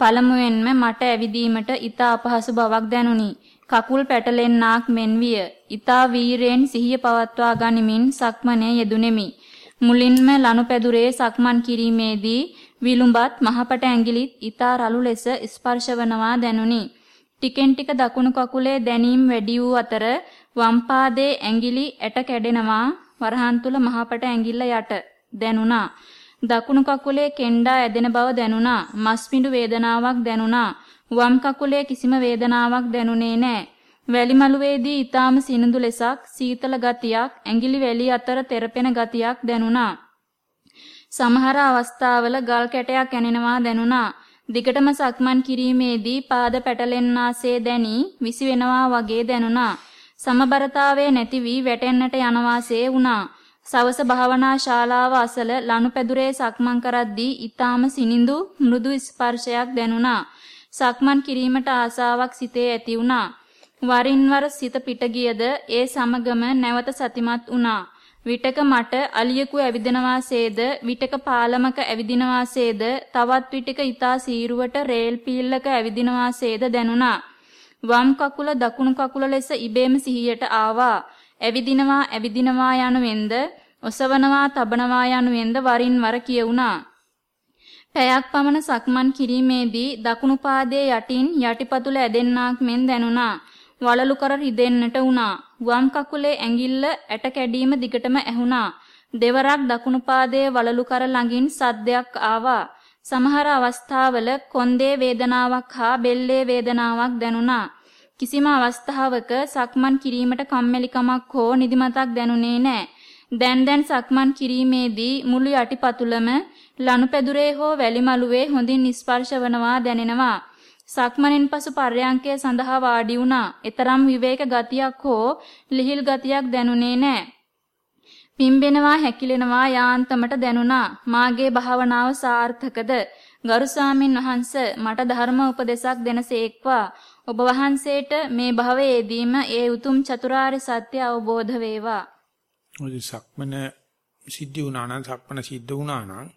පළමුවෙන්ම මට ඇවිදීමට ඊට අපහසු බවක් දැනුනි. කකුල් පැටලෙන්නාක් මෙන් විය ඊට වීරෙන් සිහිය පවත්වා ගනිමින් සක්මනේ යෙදුණෙමි. මුලින්ම ලනුපැදුරේ සක්මන් කිරීමේදී විලුඹත් මහපට ඇඟිලිත් ඊට රළු ලෙස ස්පර්ශවනවා දැනුනි. ටිකෙන් ටික දකුණු කකුලේ දැනීම් වැඩි වූ අතර වම් පාදයේ ඇඟිලි ඇට කැඩෙනවා වරහන් තුල මහපට ඇඟිල්ල යට දැනුණා. දකුණු කකුලේ කෙන්ඩා ඇදෙන බව දැනුණා. මස්පිඬු වේදනාවක් දැනුණා. වම් කකුලේ කිසිම වේදනාවක් දැනුනේ නැහැ. වැලි මළුවේදී ඊටාම සිනිඳු ලෙසක් සීතල ගතියක් ඇඟිලි වැලි අතර තෙරපෙන ගතියක් දැනුණා. සමහර අවස්ථාවල ගල් කැටයක් ඇනෙනවා දැනුණා. දිගටම සක්මන් කිරීමේදී පාද පැටලෙන්නාසේ දැනි විසි වෙනවා වගේ දැනුණා. සමබරතාවය නැති වී වැටෙන්නට යනවාසේ වුණා. සවස භාවනා ශාලාව අසල ලනුපැදුරේ සක්මන් කරද්දී ඊටාම සිනිඳු මෘදු ස්පර්ශයක් දැනුණා. සක්මන් කිරීමට ආසාවක් සිතේ ඇති වුණා. වරින් වර සිත පිට ගියද ඒ සමගම නැවත සතිමත් වුණා. විටක මට අලියෙකු ඇවිදිනවාසේද විටක පාලමක ඇවිදිනවාසේද තවත් විටක ඊතා සීරුවට රේල් පීල්ලක ඇවිදිනවාසේද දැනුණා. වම් කකුල දකුණු කකුල ලෙස ඉබේම සිහියට ආවා. ඇවිදිනවා ඇවිදිනවා යනුවෙන්ද ඔසවනවා තබනවා යනුවෙන්ද වරින් වර කියුණා. පැයක් පමණ සක්මන් කිරීමේදී දකුණු පාදයේ යටින් යටිපතුල ඇදෙන්නාක් මෙන් දැනුණා. වලලු කර රිදෙන්නට වුණා. වම් කකුලේ ඇඟිල්ල ඇට කැඩීම දිගටම ඇහුණා. දෙවරක් දකුණු පාදයේ වලලු කර ළඟින් සද්දයක් ආවා. සමහර අවස්ථාවල කොන්දේ වේදනාවක් හා බෙල්ලේ වේදනාවක් දැනුණා. කිසිම අවස්ථාවක සක්මන් කිරීමට කම්මැලිකමක් හෝ නිදිමතක් දැනුනේ නැහැ. දැන් දැන් සක්මන් කිරීමේදී මුළු යටිපතුලම ලනුපැදුරේ හෝ වැලිමලුවේ හොඳින් ස්පර්ශ වනවා දැනෙනවා. සක්මණෙන් පසු පර්යංකය සඳහා වාඩි වුණා. ඊතරම් විවේක ගතියක් හෝ ලිහිල් ගතියක් දැනුනේ නැහැ. පිම්බෙනවා හැකිලෙනවා යාන්තමට දැනුණා. මාගේ භාවනාව සාර්ථකද? ගරු ස්වාමින් වහන්ස මට ධර්ම උපදේශක් දෙනසේක්වා. ඔබ වහන්සේට මේ භවයේදීම ඒ උතුම් චතුරාර්ය සත්‍ය අවබෝධ වේවා. ඔය සක්මන සිද්ධ වුණා නම් සක්මන සිද්ධ වුණා නම්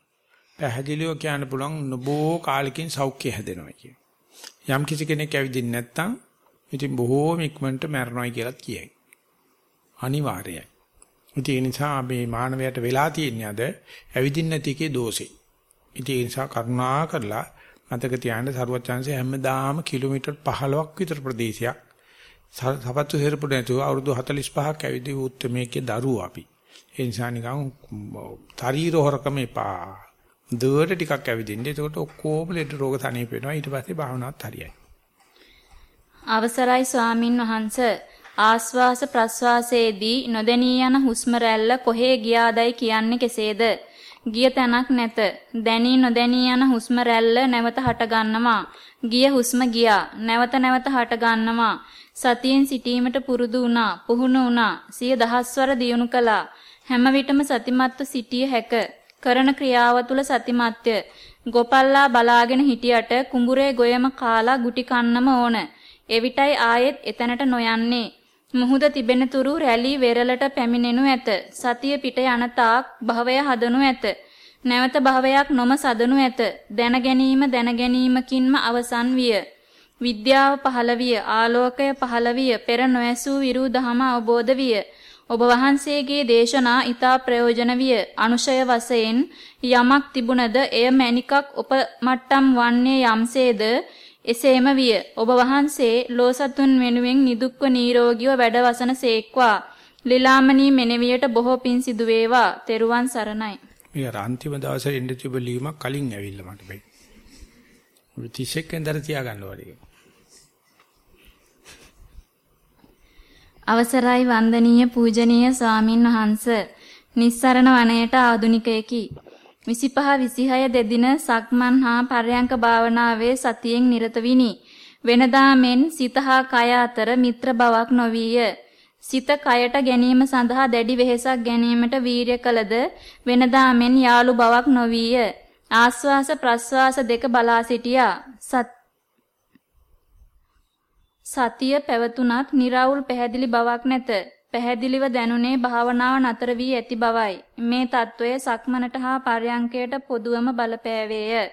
පැහැදිලිව කියන්න පුළුවන් නොබෝ කාලෙකින් සෞඛ්‍ය හැදෙනවා කියන. යම් කිසි කෙනෙක් ඇවිදින්නේ නැත්තම් ඉතින් බොහෝම ඉක්මනට මැරෙනවා කියලා කියයි. අනිවාර්යයි. ඒ නිසා මේ මානවයට වෙලා තියෙන්නේ අද ඇවිදින්න නැති එකේ දෝෂේ. ඉතින් ඒ නිසා කරුණා කරලා මතක තියාගන්න සරුවචාන්සේ හැමදාම කිලෝමීටර් 15ක් විතර ප්‍රදේශයක් සපත්තු සෙරපු නැතුව අවුරුදු 45ක් ඇවිදී උත්මේකේ දරුවෝ අපි. ඒ නිසා නිකන් ශරීර හොරකම එපා. දුවට ටිකක් ඇවිදින්න. එතකොට ඔක්කොම ලෙඩ රෝග තනියම වෙනවා. ඊට පස්සේ භාවනාවත් හරියයි. අවසරයි ස්වාමින් වහන්සේ ආස්වාස ප්‍රස්වාසයේදී නොදැනී යන හුස්ම රැල්ල කොහේ ගියාදයි කියන්නේ කෙසේද? ගිය තැනක් නැත. දැනී නොදැනී යන හුස්ම රැල්ල නැවත හට ගන්නවා. ගිය හුස්ම ගියා. නැවත නැවත හට ගන්නවා. සතියෙන් සිටීමට පුරුදු වුණා. පුහුණු වුණා. සිය දහස්වර දියුණු කළා. හැම විටම සතිමත්ව සිටිය හැක. කරන ක්‍රියාව තුල සතිමත්ය. ගොපල්ලා බලාගෙන හිටියට කුඹුරේ ගොයම කාලා ගුටි කන්නම ඕන. එවිටයි ආයෙත් එතනට නොයන්නේ. මුහුද තිබෙන තුරු රැලි වෙරළට පැමිණෙනු ඇත. සතිය පිට යන තාක් භවය හදනු ඇත. නැවත භවයක් නොම සදනු ඇත. දැන ගැනීම දැන ගැනීමකින්ම අවසන් විය. විද්‍යාව පහළ විය, ආලෝකය පහළ විය, පෙර නොඇසූ විරු දහම අවබෝධ විය. ඔබ වහන්සේගේ දේශනා ඊතා ප්‍රයෝජන විය. අනුශය වශයෙන් යමක් තිබුණද එය මණිකක් උපමට්ටම් වන්නේ යම්සේද එසේම විය. ඔබ වහන්සේ ලෝසතුන් වෙනුවෙන් නිදුක්ව නිරෝගීව වැඩවසන සේක්වා. ලීලාමණී මෙනෙවියට බොහෝ පින් සිදු වේවා. තෙරුවන් සරණයි. මේ අන්තිම දවසේ ඉන්න තිබ්බ ලියුමක් කලින් ඇවිල්ලා මට බයි. 30 වෙනිදාට තියාගන්න ඕනේ. අවසරයි වන්දනීය පූජනීය ස්වාමින් වහන්ස නිස්සරණ වනයේට ආදුනිකයෙකි 25 26 දෙදින සක්මන් හා පර්යංක භාවනාවේ සතියෙන් නිරත විනි. වෙනදා මෙන් සිත හා කය අතර මිත්‍ර බවක් නොවිය. සිත කයට ගැනීම සඳහා දැඩි වෙහෙසක් ගැනීමට වීරිය කළද වෙනදා මෙන් යාළු බවක් නොවිය. ආස්වාස ප්‍රස්වාස දෙක බලා සිටියා. සතිය පැවතුනත් निराවුල් පැහැදිලි බවක් නැත. පැහැදිලිව දැනුනේ භාවනාව නතර වී ඇති බවයි. මේ తত্ত্বය සක්මනට හා පර්යංකයට පොදුවම බලපෑවේය.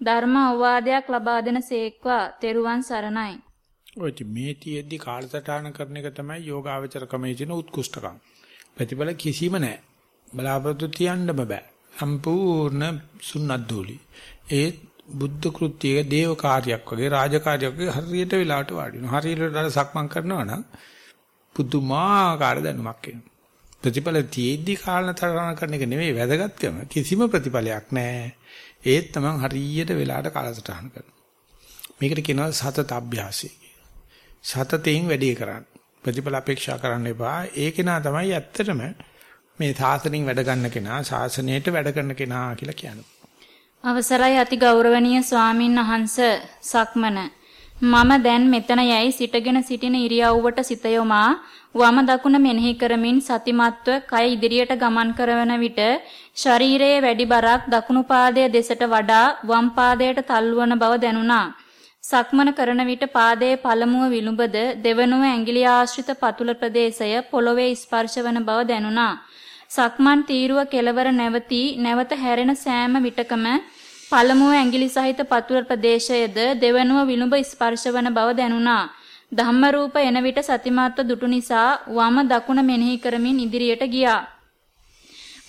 ධර්ම අවවාදයක් ලබා දෙන සේක්වා තෙරුවන් සරණයි. ඔය මේ තියෙද්දි කාලසටහන කරන එක තමයි යෝගාවචර කමේචින උත්කෘෂ්ඨකම්. ප්‍රතිඵල කිසිම නැහැ. බලාපොරොත්තු තියන්න බෑ. සම්පූර්ණ සුන්නද්දෝලි. ඒ බුද්ධ කෘත්‍යයේ දේව කාර්යයක් වගේ රාජකාරියක් වගේ හරියට වෙලාවට වාඩි වෙනවා. හරියට සක්මන් කරනවා නම් පුදුමාකාර දැනුමක් එනවා. ප්‍රතිඵල තියෙද්දි කාලතරණ කරන එක නෙවෙයි වැදගත්කම. කිසිම ප්‍රතිඵලයක් නැහැ. ඒත් තමන් හරියට වෙලාවට කාලසටහන කරනවා. මේකට කියනවා සතත අභ්‍යාසය සතතෙන් වැඩේ කරන්න. ප්‍රතිඵල අපේක්ෂා කරන්න එපා. ඒ කෙනා තමයි ඇත්තටම මේ සාසනින් වැඩ ගන්න කෙනා, ශාසනයට වැඩ කරන කෙනා කියලා කියනවා. අවසරයි අති ගෞරවනීය ස්වාමින් වහන්සේ සක්මන මම දැන් මෙතන යයි සිටගෙන සිටින ඉරියව්වට සිත යොමා වම දකුණ මෙනෙහි කරමින් සතිමත්ව කය ඉදිරියට ගමන් කරන විට ශරීරයේ වැඩි බරක් දකුණු පාදයේ දෙසට වඩා වම් පාදයට තල්වන බව දැනුණා. සක්මන කරන විට පාදයේ පළමුව විලුඹද දෙවනුව ඇඟිලි ආශ්‍රිත පතුල ප්‍රදේශය පොළවේ ස්පර්ශවන බව දැනුණා. සක්මන් තීරුව කෙලවර නැවතී නැවත හැරෙන සෑම විටකම පළමුව ඇඟිලි සහිත පතුල ප්‍රදේශයේද දෙවනුව විලුඹ ස්පර්ශවන බව දැනුණා. ධම්ම රූප එන විට සතිමාත්ව දුටු නිසා වම දකුණ මෙනෙහි කරමින් ඉදිරියට ගියා.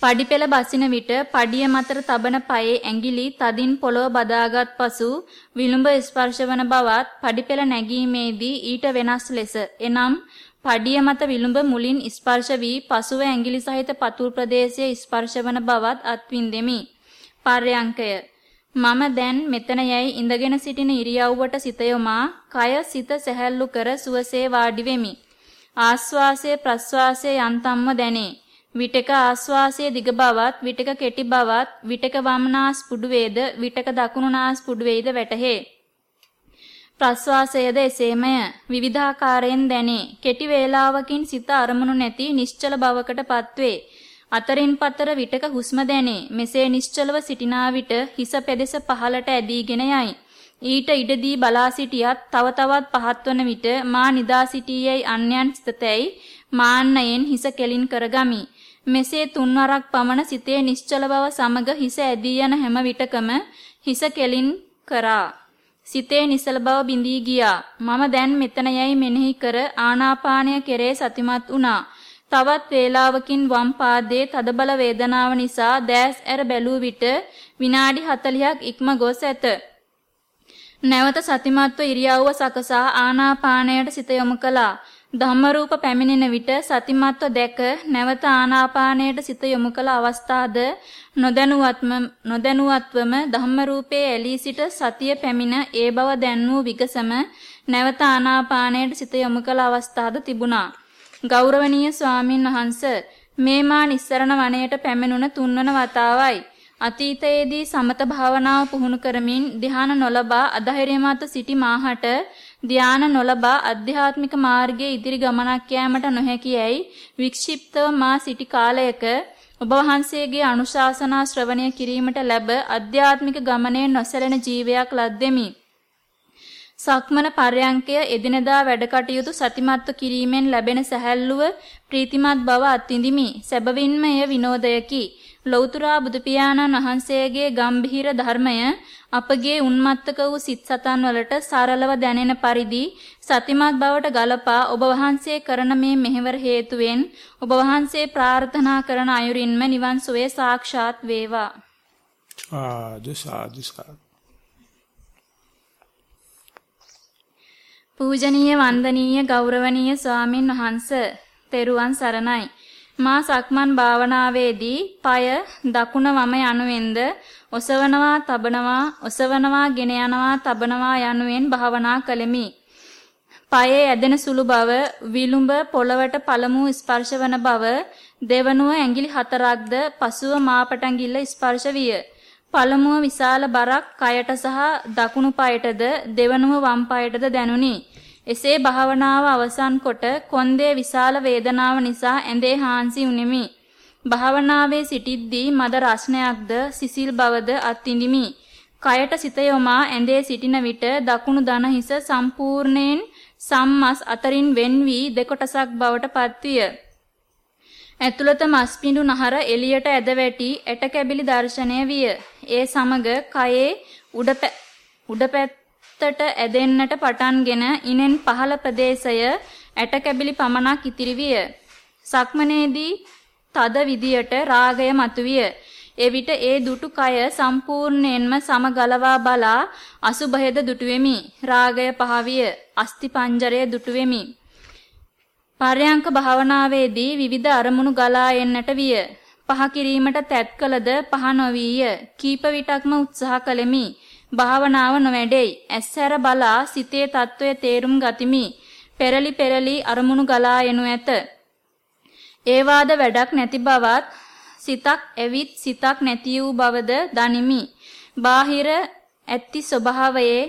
පඩිපෙළ බසින විට පඩිය මතර තබන පයේ ඇඟිලි තදින් පොළව බදාගත් පසු විලුඹ ස්පර්ශවන බවත් පඩිපෙළ නැගීමේදී ඊට වෙනස් ලෙස එනම් පඩිය මත විලුඹ මුලින් ස්පර්ශ වී පසුව ඇඟිලි සහිත පතුල් ප්‍රදේශයේ ස්පර්ශවන බවත් අත්විඳෙමි. පර්යංකය මම දැන් මෙතන යයි ඉඳගෙන සිටින ඉරියව්වට සිත යොමා කය සිත සැහැල්ලු කර සුවසේ වාඩි වෙමි. ආස්වාසය ප්‍රස්වාසය යන්තම්ම දැනේ. විටක ආස්වාසයේ දිග බවත් විටක කෙටි බවත් විටක වම්නාස් පුඩු වේද විටක දකුණු නාස් පුඩු වේද වැටහේ. ප්‍රස්වාසයද එසේමය විවිධාකාරයෙන් දැනේ. කෙටි වේලාවකින් සිත අරමුණු නැති නිශ්චල බවකට පත්වේ. අතරින් පතර විටක හුස්ම දැනේ. මෙසේ නිශ්චලව සිටිනා විට හිස පෙදෙස පහළට ඇදීගෙන යයි. ඊට ඉඩදී බලා සිටියත් තව තවත් පහත්වන විට මා නිදා සිටියේයි අන්‍යයන් සිතතැයි මාන්නයෙන් හිස කෙලින් කරගමි. මෙසේ තුන්වරක් පමණ සිතේ නිශ්චල බව සමග හිස ඇදී යන හැම විටකම හිස කෙලින් කරා. සිතේ නිසල බව බිඳී ගියා. මම දැන් මෙතන යයි මෙනෙහි කර ආනාපානය කෙරේ සතිමත් වුණා. තවත් වේලාවකින් වම් පාදයේ තදබල වේදනාව නිසා දැස් ඇර බැලූ විට විනාඩි 40ක් ඉක්ම ගොස් ඇත. නැවත සතිමත්ව ඉරියව්ව සකසා ආනාපානයට සිත යොමු කළා. ධම්මරූප පැමිණෙන විට සතිමත්ව දැක නැවත ආනාපානයට සිත යොමු කළ අවස්ථාද නොදැනුවත්ම නොදැනුවත්වම ධම්මරූපයේ ඇලී සිට සතිය පැමිණ ඒ බව දැන් වූ විගසම නැවත ආනාපානයට සිත යොමු කළ අවස්ථාද තිබුණා. ගෞරවනීය ස්වාමින් වහන්ස මේ මා නිස්සරණ වනයේට පැමිණුණ තුන්වන වතාවයි. අතීතයේදී සමත භාවනාව පුහුණු කරමින් ධ්‍යාන නොලබා අධෛර්යමත් සිටි මාහට ධ්‍යාන නොලබා අධ්‍යාත්මික මාර්ගයේ ඉදිරි ගමනක් යෑමට නොහැකියයි වික්ෂිප්තව මා සිටි කාලයක ඔබ වහන්සේගේ අනුශාසනා ශ්‍රවණය කිරීමට ලැබ අධ්‍යාත්මික ගමනේ නොසැලෙන ජීවයක් ලද්දෙමි. සක්මන පර්යංකය එදිනදා වැඩ කටයුතු සතිමත්ව කිරීමෙන් ලැබෙන සැහැල්ලුව ප්‍රීතිමත් බව අත්විඳිමි. සැබවින්ම එය විනෝදයකි. ලෞතුරා බුදු පියාණන් වහන්සේගේ ගම්භීර ධර්මය අපගේ උන්මත්තක වූ සිත් සතන් වලට සරලව දැනෙන පරිදි සතිමත් බවට ගලපා ඔබ වහන්සේ කරන මේ මෙහෙවර හේතුවෙන් ඔබ වහන්සේ ප්‍රාර්ථනා කරන අයුරින්ම නිවන් සුවය සාක්ෂාත් වේවා. ආදු සාදු පූජනීය වන්දනීය ගෞරවනීය ස්වාමින් වහන්ස තෙරුවන් සරණයි. මා සක්මන් භාවනාවේදී পায় දකුණ වම යනුවෙන්ද ඔසවනවා තබනවා ඔසවනවා ගෙන යනවා තබනවා යනුවෙන් භාවනා කළෙමි. পায়ේ ඇදෙන සුළු බව විලුඹ පොළවට පළමු ස්පර්ශ වන බව දෙවනුව ඇඟිලි හතරක්ද පසුව මාපටඟිල්ල ස්පර්ශ විය. පළමුව විශාල බරක් කයට සහ දකුණු පායටද දෙවනුව වම් පායටද දැනුනි. එසේ භාවනාව අවසන් කොට කොන්දේ විශාල වේදනාව නිසා ඇඳේ හාන්සි උනේමි. භාවනාවේ සිටිද්දී මද රස්නයක්ද සිසිල් බවද අත්විඳිමි. කයට සිත යොමා ඇඳේ සිටින විට දකුණු දන හිස සම්පූර්ණයෙන් සම්මස් අතරින් වෙන් වී දෙකොටසක් බවට පත්විය. ඇතුළත මස්පිඬු නහර එළියට ඇද වැටි ඇට කැබිලි දර්ශනය විය. ඒ සමග කයේ උඩ උඩ පැත්තට ඇදෙන්නට පටන්ගෙන ඉනෙන් පහළ ප්‍රදේශය ඇට කැබිලි පමණක් ඉතිරි විය. සක්මනේදී තද විදියට රාගය මතුවිය. එවිට ඒ දුටු කය සම්පූර්ණයෙන්ම සමගලවා බලා අසුභයද දුටුවෙමි. රාගය පහවිය. අස්ති පංජරය දුටුවෙමි. පර්යංක භාවනාවේදී විවිධ අරමුණු ගලා එන්නට විය. පහ කිරීමට තැත් කළද පහ නොවිය. කීප විටක්ම උත්සාහ කළෙමි. භාවනාව නොවැඩෙයි. ඇස්සැර බලා සිතේ తত্ত্বය තේරුම් ගතිමි. පෙරලි පෙරලි අරමුණු ගලා එනු ඇත. ඒවාද වැඩක් නැති බවත් සිතක් ඇවිත් සිතක් නැති වූ බවද දනිමි. බාහිර ඇති ස්වභාවයේ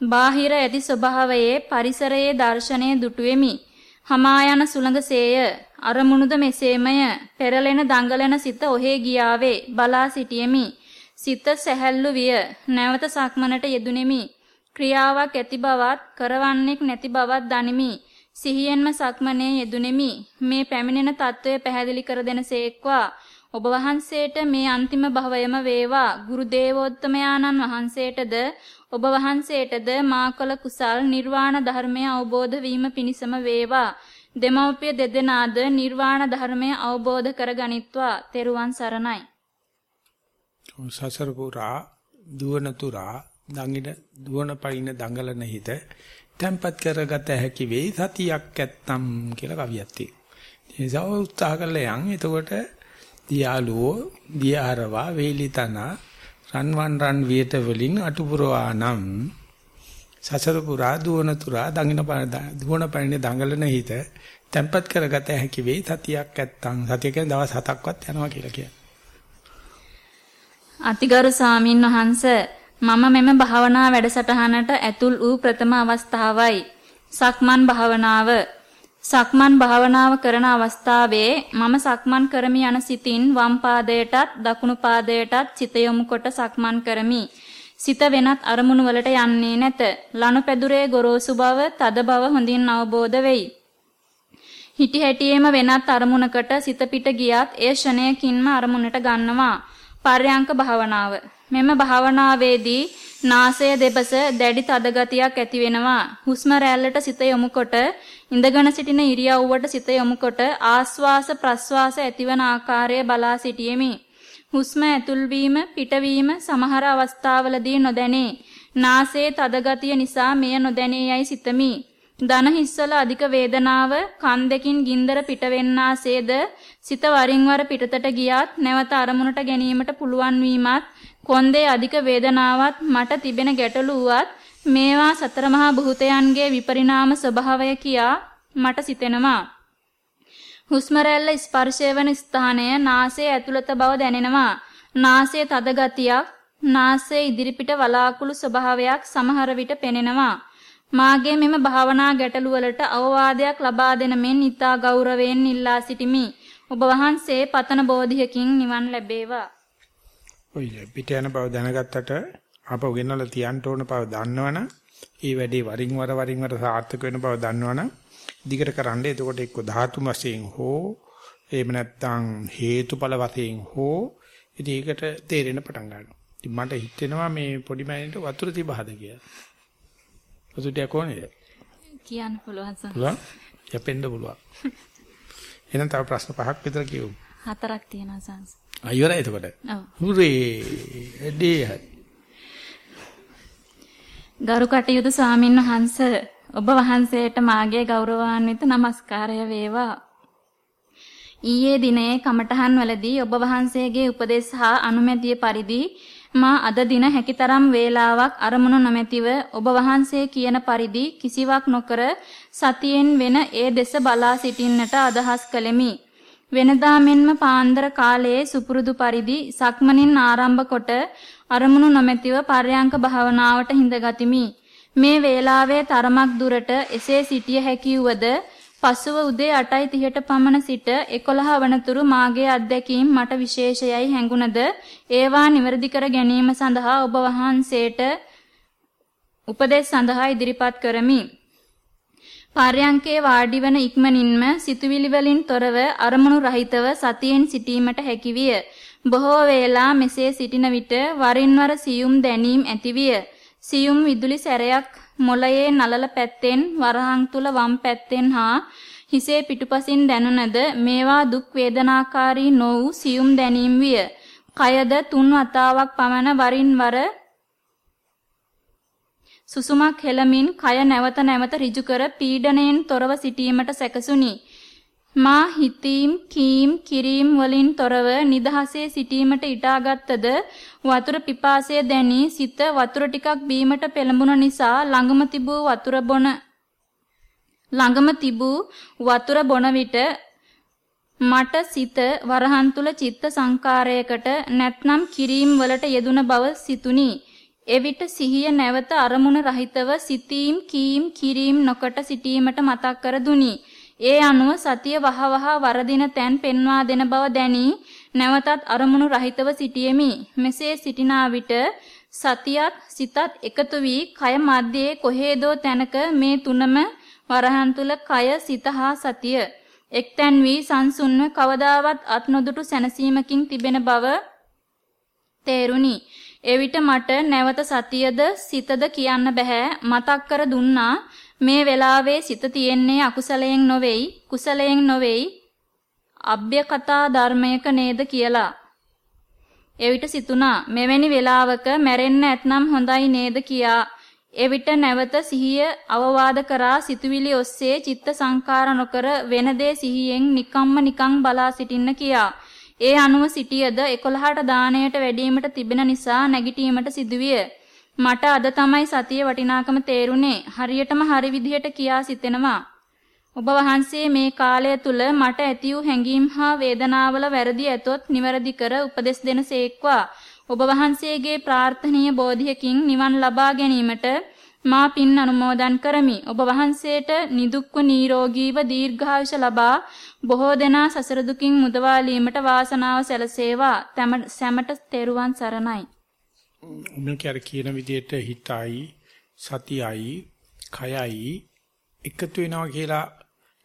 බාහිර ඇති ස්වභාවයේ පරිසරයේ දර්ශනය දුටුවෙමි. හමා යන සුළඟසේය අරමුණුද මෙසේමය පෙරලෙන දඟලන සිත ඔහේ ගියාවේ බලා සිටියෙමි. සිත සැහැල්ලු විය. නැවත සක්මනට යෙදුණෙමි. ක්‍රියාවක් ඇති බවත් කරවන්නේක් නැති බවත් දනිමි. සිහියෙන්ම සක්මනේ යෙදුණෙමි. මේ පැමිණෙන తত্ত্বය පැහැදිලි කර දෙනසේක්වා. ඔබ වහන්සේට මේ අන්තිම භවයම වේවා. ගුරු දේවෝත්තමයාණන් වහන්සේටද ඔබ වහන්සේටද මාකල කුසල් නිර්වාණ ධර්මය අවබෝධ වීම පිණිසම වේවා. දෙමව්පිය දෙදෙනාද නිර්වාණ ධර්මය අවබෝධ කරගනිත්වා. තෙරුවන් සරණයි. සසර පුරා දුවන තුරා දඟින දුවන පයින් දඟලන හිත tempat කරගත හැකි වෙයි සතියක් ඇත්තම් කියලා කවියක් තියෙනවා. ඒ නිසා උත්සාහ කරලා යන් එතකොට දියාලුව දියාරවා වේලිතන රන්වන් රන් වියට වලින් අටුපුරවා නම් සසර පුරා දුවන තුරා දඟින දුවන පැන්නේ දඟලන හිත තැම්පත් කරගත හැකි වෙයි සතියක් නැත්තම් සතිය කියන්නේ දවස් 7ක්වත් යනවා කියලා කියන්නේ. අතිගරු සාමින් වහන්ස මම මෙම භාවනා වැඩසටහනට ඇතුල් වූ ප්‍රථම අවස්ථාවයි. සක්මන් භාවනාව සක්මන් භාවනාව කරන අවස්ථාවේ මම සක්මන් කරමි යන සිතින් වම් පාදයටත් දකුණු පාදයටත් සිත යොමු කොට සක්මන් කරමි. සිත වෙනත් අරමුණු වලට යන්නේ නැත. ලනුපැදුරේ ගොරෝසු බව, තද බව හොඳින් අවබෝධ වෙයි. හිටි හැටියේම වෙනත් අරමුණකට සිත පිට ගියත් ඒ ෂණයකින්ම අරමුණට ගන්නවා. පර්යංක භාවනාව. මෙම භාවනාවේදී නාසය දෙපස දැඩි තද ගතියක් ඇති වෙනවා. හුස්ම රැල්ලට සිත යොමුකොට ඉඳගෙන සිටින ඉරියව්වට සිත යොමුකොට ආස්වාස ප්‍රස්වාස ඇතිවන ආකාරය බලා සිටියෙමි. හුස්ම ඇතුල්වීම පිටවීම සමහර අවස්ථාවලදී නොදැනේ. නාසයේ තද ගතිය නිසා මෙය නොදැනේ යයි සිතමි. දන හිස්වල අධික වේදනාව කන් දෙකින් ගින්දර පිටවෙන්නාසේද සිත වරින් වර පිටතට ගියත් නැවත අරමුණට ගැනීමට පුළුවන් වීමත් කොන්දේ අධික වේදනාවත් මට තිබෙන ගැටලු වුවත් මේවා සතර මහා භූතයන්ගේ විපරිණාම ස්වභාවය කියා මට සිතෙනවා. හුස්ම රැල්ල ස්පර්ශය වන ස්ථානය නාසයේ ඇතුළත බව දැනෙනවා. නාසයේ තද ගතියක්, නාසයේ ඉදිරිපිට වලාකුළු ස්වභාවයක් සමහර විට පෙනෙනවා. මාගේ මෙම භාවනා ගැටලු වලට අවවාදයක් ලබා දෙන මෙන් ඊතා ගෞරවයෙන් ඉල්ලා සිටිමි. ඔබ වහන්සේ පතන බෝධියකින් නිවන් ලැබේවා. ඔය පිට යන බව දැනගත්තට ආපහු ගෙනල්ලා තියන්න ඕන බව දන්නවනම් ඒ වැඩේ වරින් වර වරින් වර සාර්ථක වෙන බව දන්නවනම් දිගට කරන්න එතකොට එක්ක ධාතු වශයෙන් හෝ එහෙම නැත්නම් හේතුඵල වශයෙන් හෝ ඉතින් තේරෙන්න පටන් ගන්නවා. ඉතින් මට හිතෙනවා මේ පොඩි මෑණිට වතුර තිබහද කියලා. වතුරට කොහොමද? කියන්න පුළුවන් සර්. පුළුවන්. යපෙන්න පුළුවන්. එහෙනම් තව ප්‍රශ්න පහක් විතර කියමු. හතරක් තියෙනවා සංස්. අයියරයි එතකොට. ඔව්. හුරේ. එඩේ හරි. ගරු කටයුතු ස්වාමින් වහන්සේ ඔබ වහන්සේට මාගේ ගෞරවාන්විත নমස්කාරය වේවා. ඊයේ දිනේ කමඨහන් වලදී ඔබ වහන්සේගේ උපදෙස් හා අනුමැතිය පරිදි මා අද දින හැකිතරම් වේලාවක් අරමුණු නොමැතිව ඔබ වහන්සේ කියන පරිදි කිසිවක් නොකර සතියෙන් වෙන ඒ දෙස බලා සිටින්නට අදහස් කළෙමි. වෙනදා මෙන්ම පාන්දර කාලයේ සුපුරුදු පරිදි සක්මනින් ආරම්භ කොට අරමුණු නොමැතිව පර්යංක භාවනාවට හිඳගතිමි. මේ වේලාවේ තරමක් දුරට එසේ සිටිය හැකි වුවද පසුව උදේ 8:30ට පමණ සිට 11 වනතුරු මාගේ අත්දැකීම් මට විශේෂයයි හැඟුණද ඒවා නිවැරදි කර ගැනීම සඳහා ඔබ වහන්සේට උපදෙස් සඳහා ඉදිරිපත් කරමි. පාර්යංකේ වාඩි වන ඉක්මනින්ම සිතුවිලි වලින් තොරව අරමුණු රහිතව සතියෙන් සිටීමට හැකිවිය. බොහෝ වේලා මෙසේ සිටින විට වරින් වර සියුම් දැනීම් ඇතිවිය. සියුම් විදුලි සැරයක් මොළයේ නලල පැත්තෙන් වරහන් තුල වම් පැත්තෙන් හා හිසේ පිටුපසින් දැනුණද මේවා දුක් වේදනාකාරී නො වූ සියුම් දැනීම් විය. කයද තුන් වතාවක් පමණ වරින් වර සුසුමක් හෙළමින් කය නැවත නැවත ඍජු කර පීඩණයෙන් තොරව සිටීමට සැකසුනි. මා හිතීම් කීම් කිරීම් වලින් තොරව නිදහසේ සිටීමට ඉටාගත්තද වතුර පිපාසය දැනි සිත වතුර ටිකක් බීමට පෙළඹුණ නිසා ළඟම තිබූ වතුර බොන ළඟම තිබූ වතුර බොන විට මට සිත වරහන් තුල චිත්ත සංකාරයකට නැත්නම් කිරීම් වලට යෙදුන බව සිතුනි. එවිට සිහිය නැවත අරමුණ රහිතව සිතීම් කීම් කිරීම් නොකට සිටීමට මතක් කර දුනි. ඒ අනුව සතිය වහවහ වරදින තැන් පෙන්වා දෙන බව දැනි නැවතත් අරමුණු රහිතව සිටියෙමි. මෙසේ සිටිනා විට සතියත් සිතත් එකතු වී කය මැද්දේ කොහේදෝ තැනක මේ තුනම වරහන් තුල කය සිත හා සතිය එක්තැන් වී සංසුන්ව කවදාවත් අත් නොදුටු සැනසීමකින් තිබෙන බව තේරුණි. එවිට මට නැවත සතියද සිතද කියන්න බෑ මතක් කර දුන්නා මේ වෙලාවේ සිත තියෙන්නේ අකුසලයෙන් නොවේයි කුසලයෙන් නොවේයි අභ්‍යකතා ධර්මයක නේද කියලා. එවිට සිතුණා මෙවැනි වෙලාවක මැරෙන්න ඇතනම් හොඳයි නේද කියා. එවිට නැවත සිහිය අවවාද කරා සිතුවිලි ඔස්සේ චිත්ත සංකාර නොකර වෙන දේ සිහියෙන් නිකම්ම නිකං බලා සිටින්න කියා. ඒ අනුව සිටියද 11ට දාණයට වැඩිවීමට තිබෙන නිසා නැගිටීමට සිදුවිය. මට අද තමයි සතිය වටිනාකම තේරුනේ. හරියටම හරි විදිහට කියා සිතෙනවා. ඔබ වහන්සේ මේ කාලය තුල මට ඇති වූ හැඟීම් හා වේදනාවල වැරදි ඇතොත් නිවැරදි කර උපදෙස් දෙනසේක්වා. ඔබ වහන්සේගේ ප්‍රාර්ථනීය බෝධියකින් නිවන් ලබා ගැනීමට මා පින් අනුමෝදන් කරමි. ඔබ වහන්සේට නිදුක්ව නිරෝගීව දීර්ඝායුෂ ලබා බොහෝ දෙනා සසර දුකින් මුදවාලීමට වාසනාව සැලසේවා. සැමට තෙරුවන් සරණයි. උඹ කියන විදිහට හිතයි සතියයි කයයි එකතු වෙනවා කියලා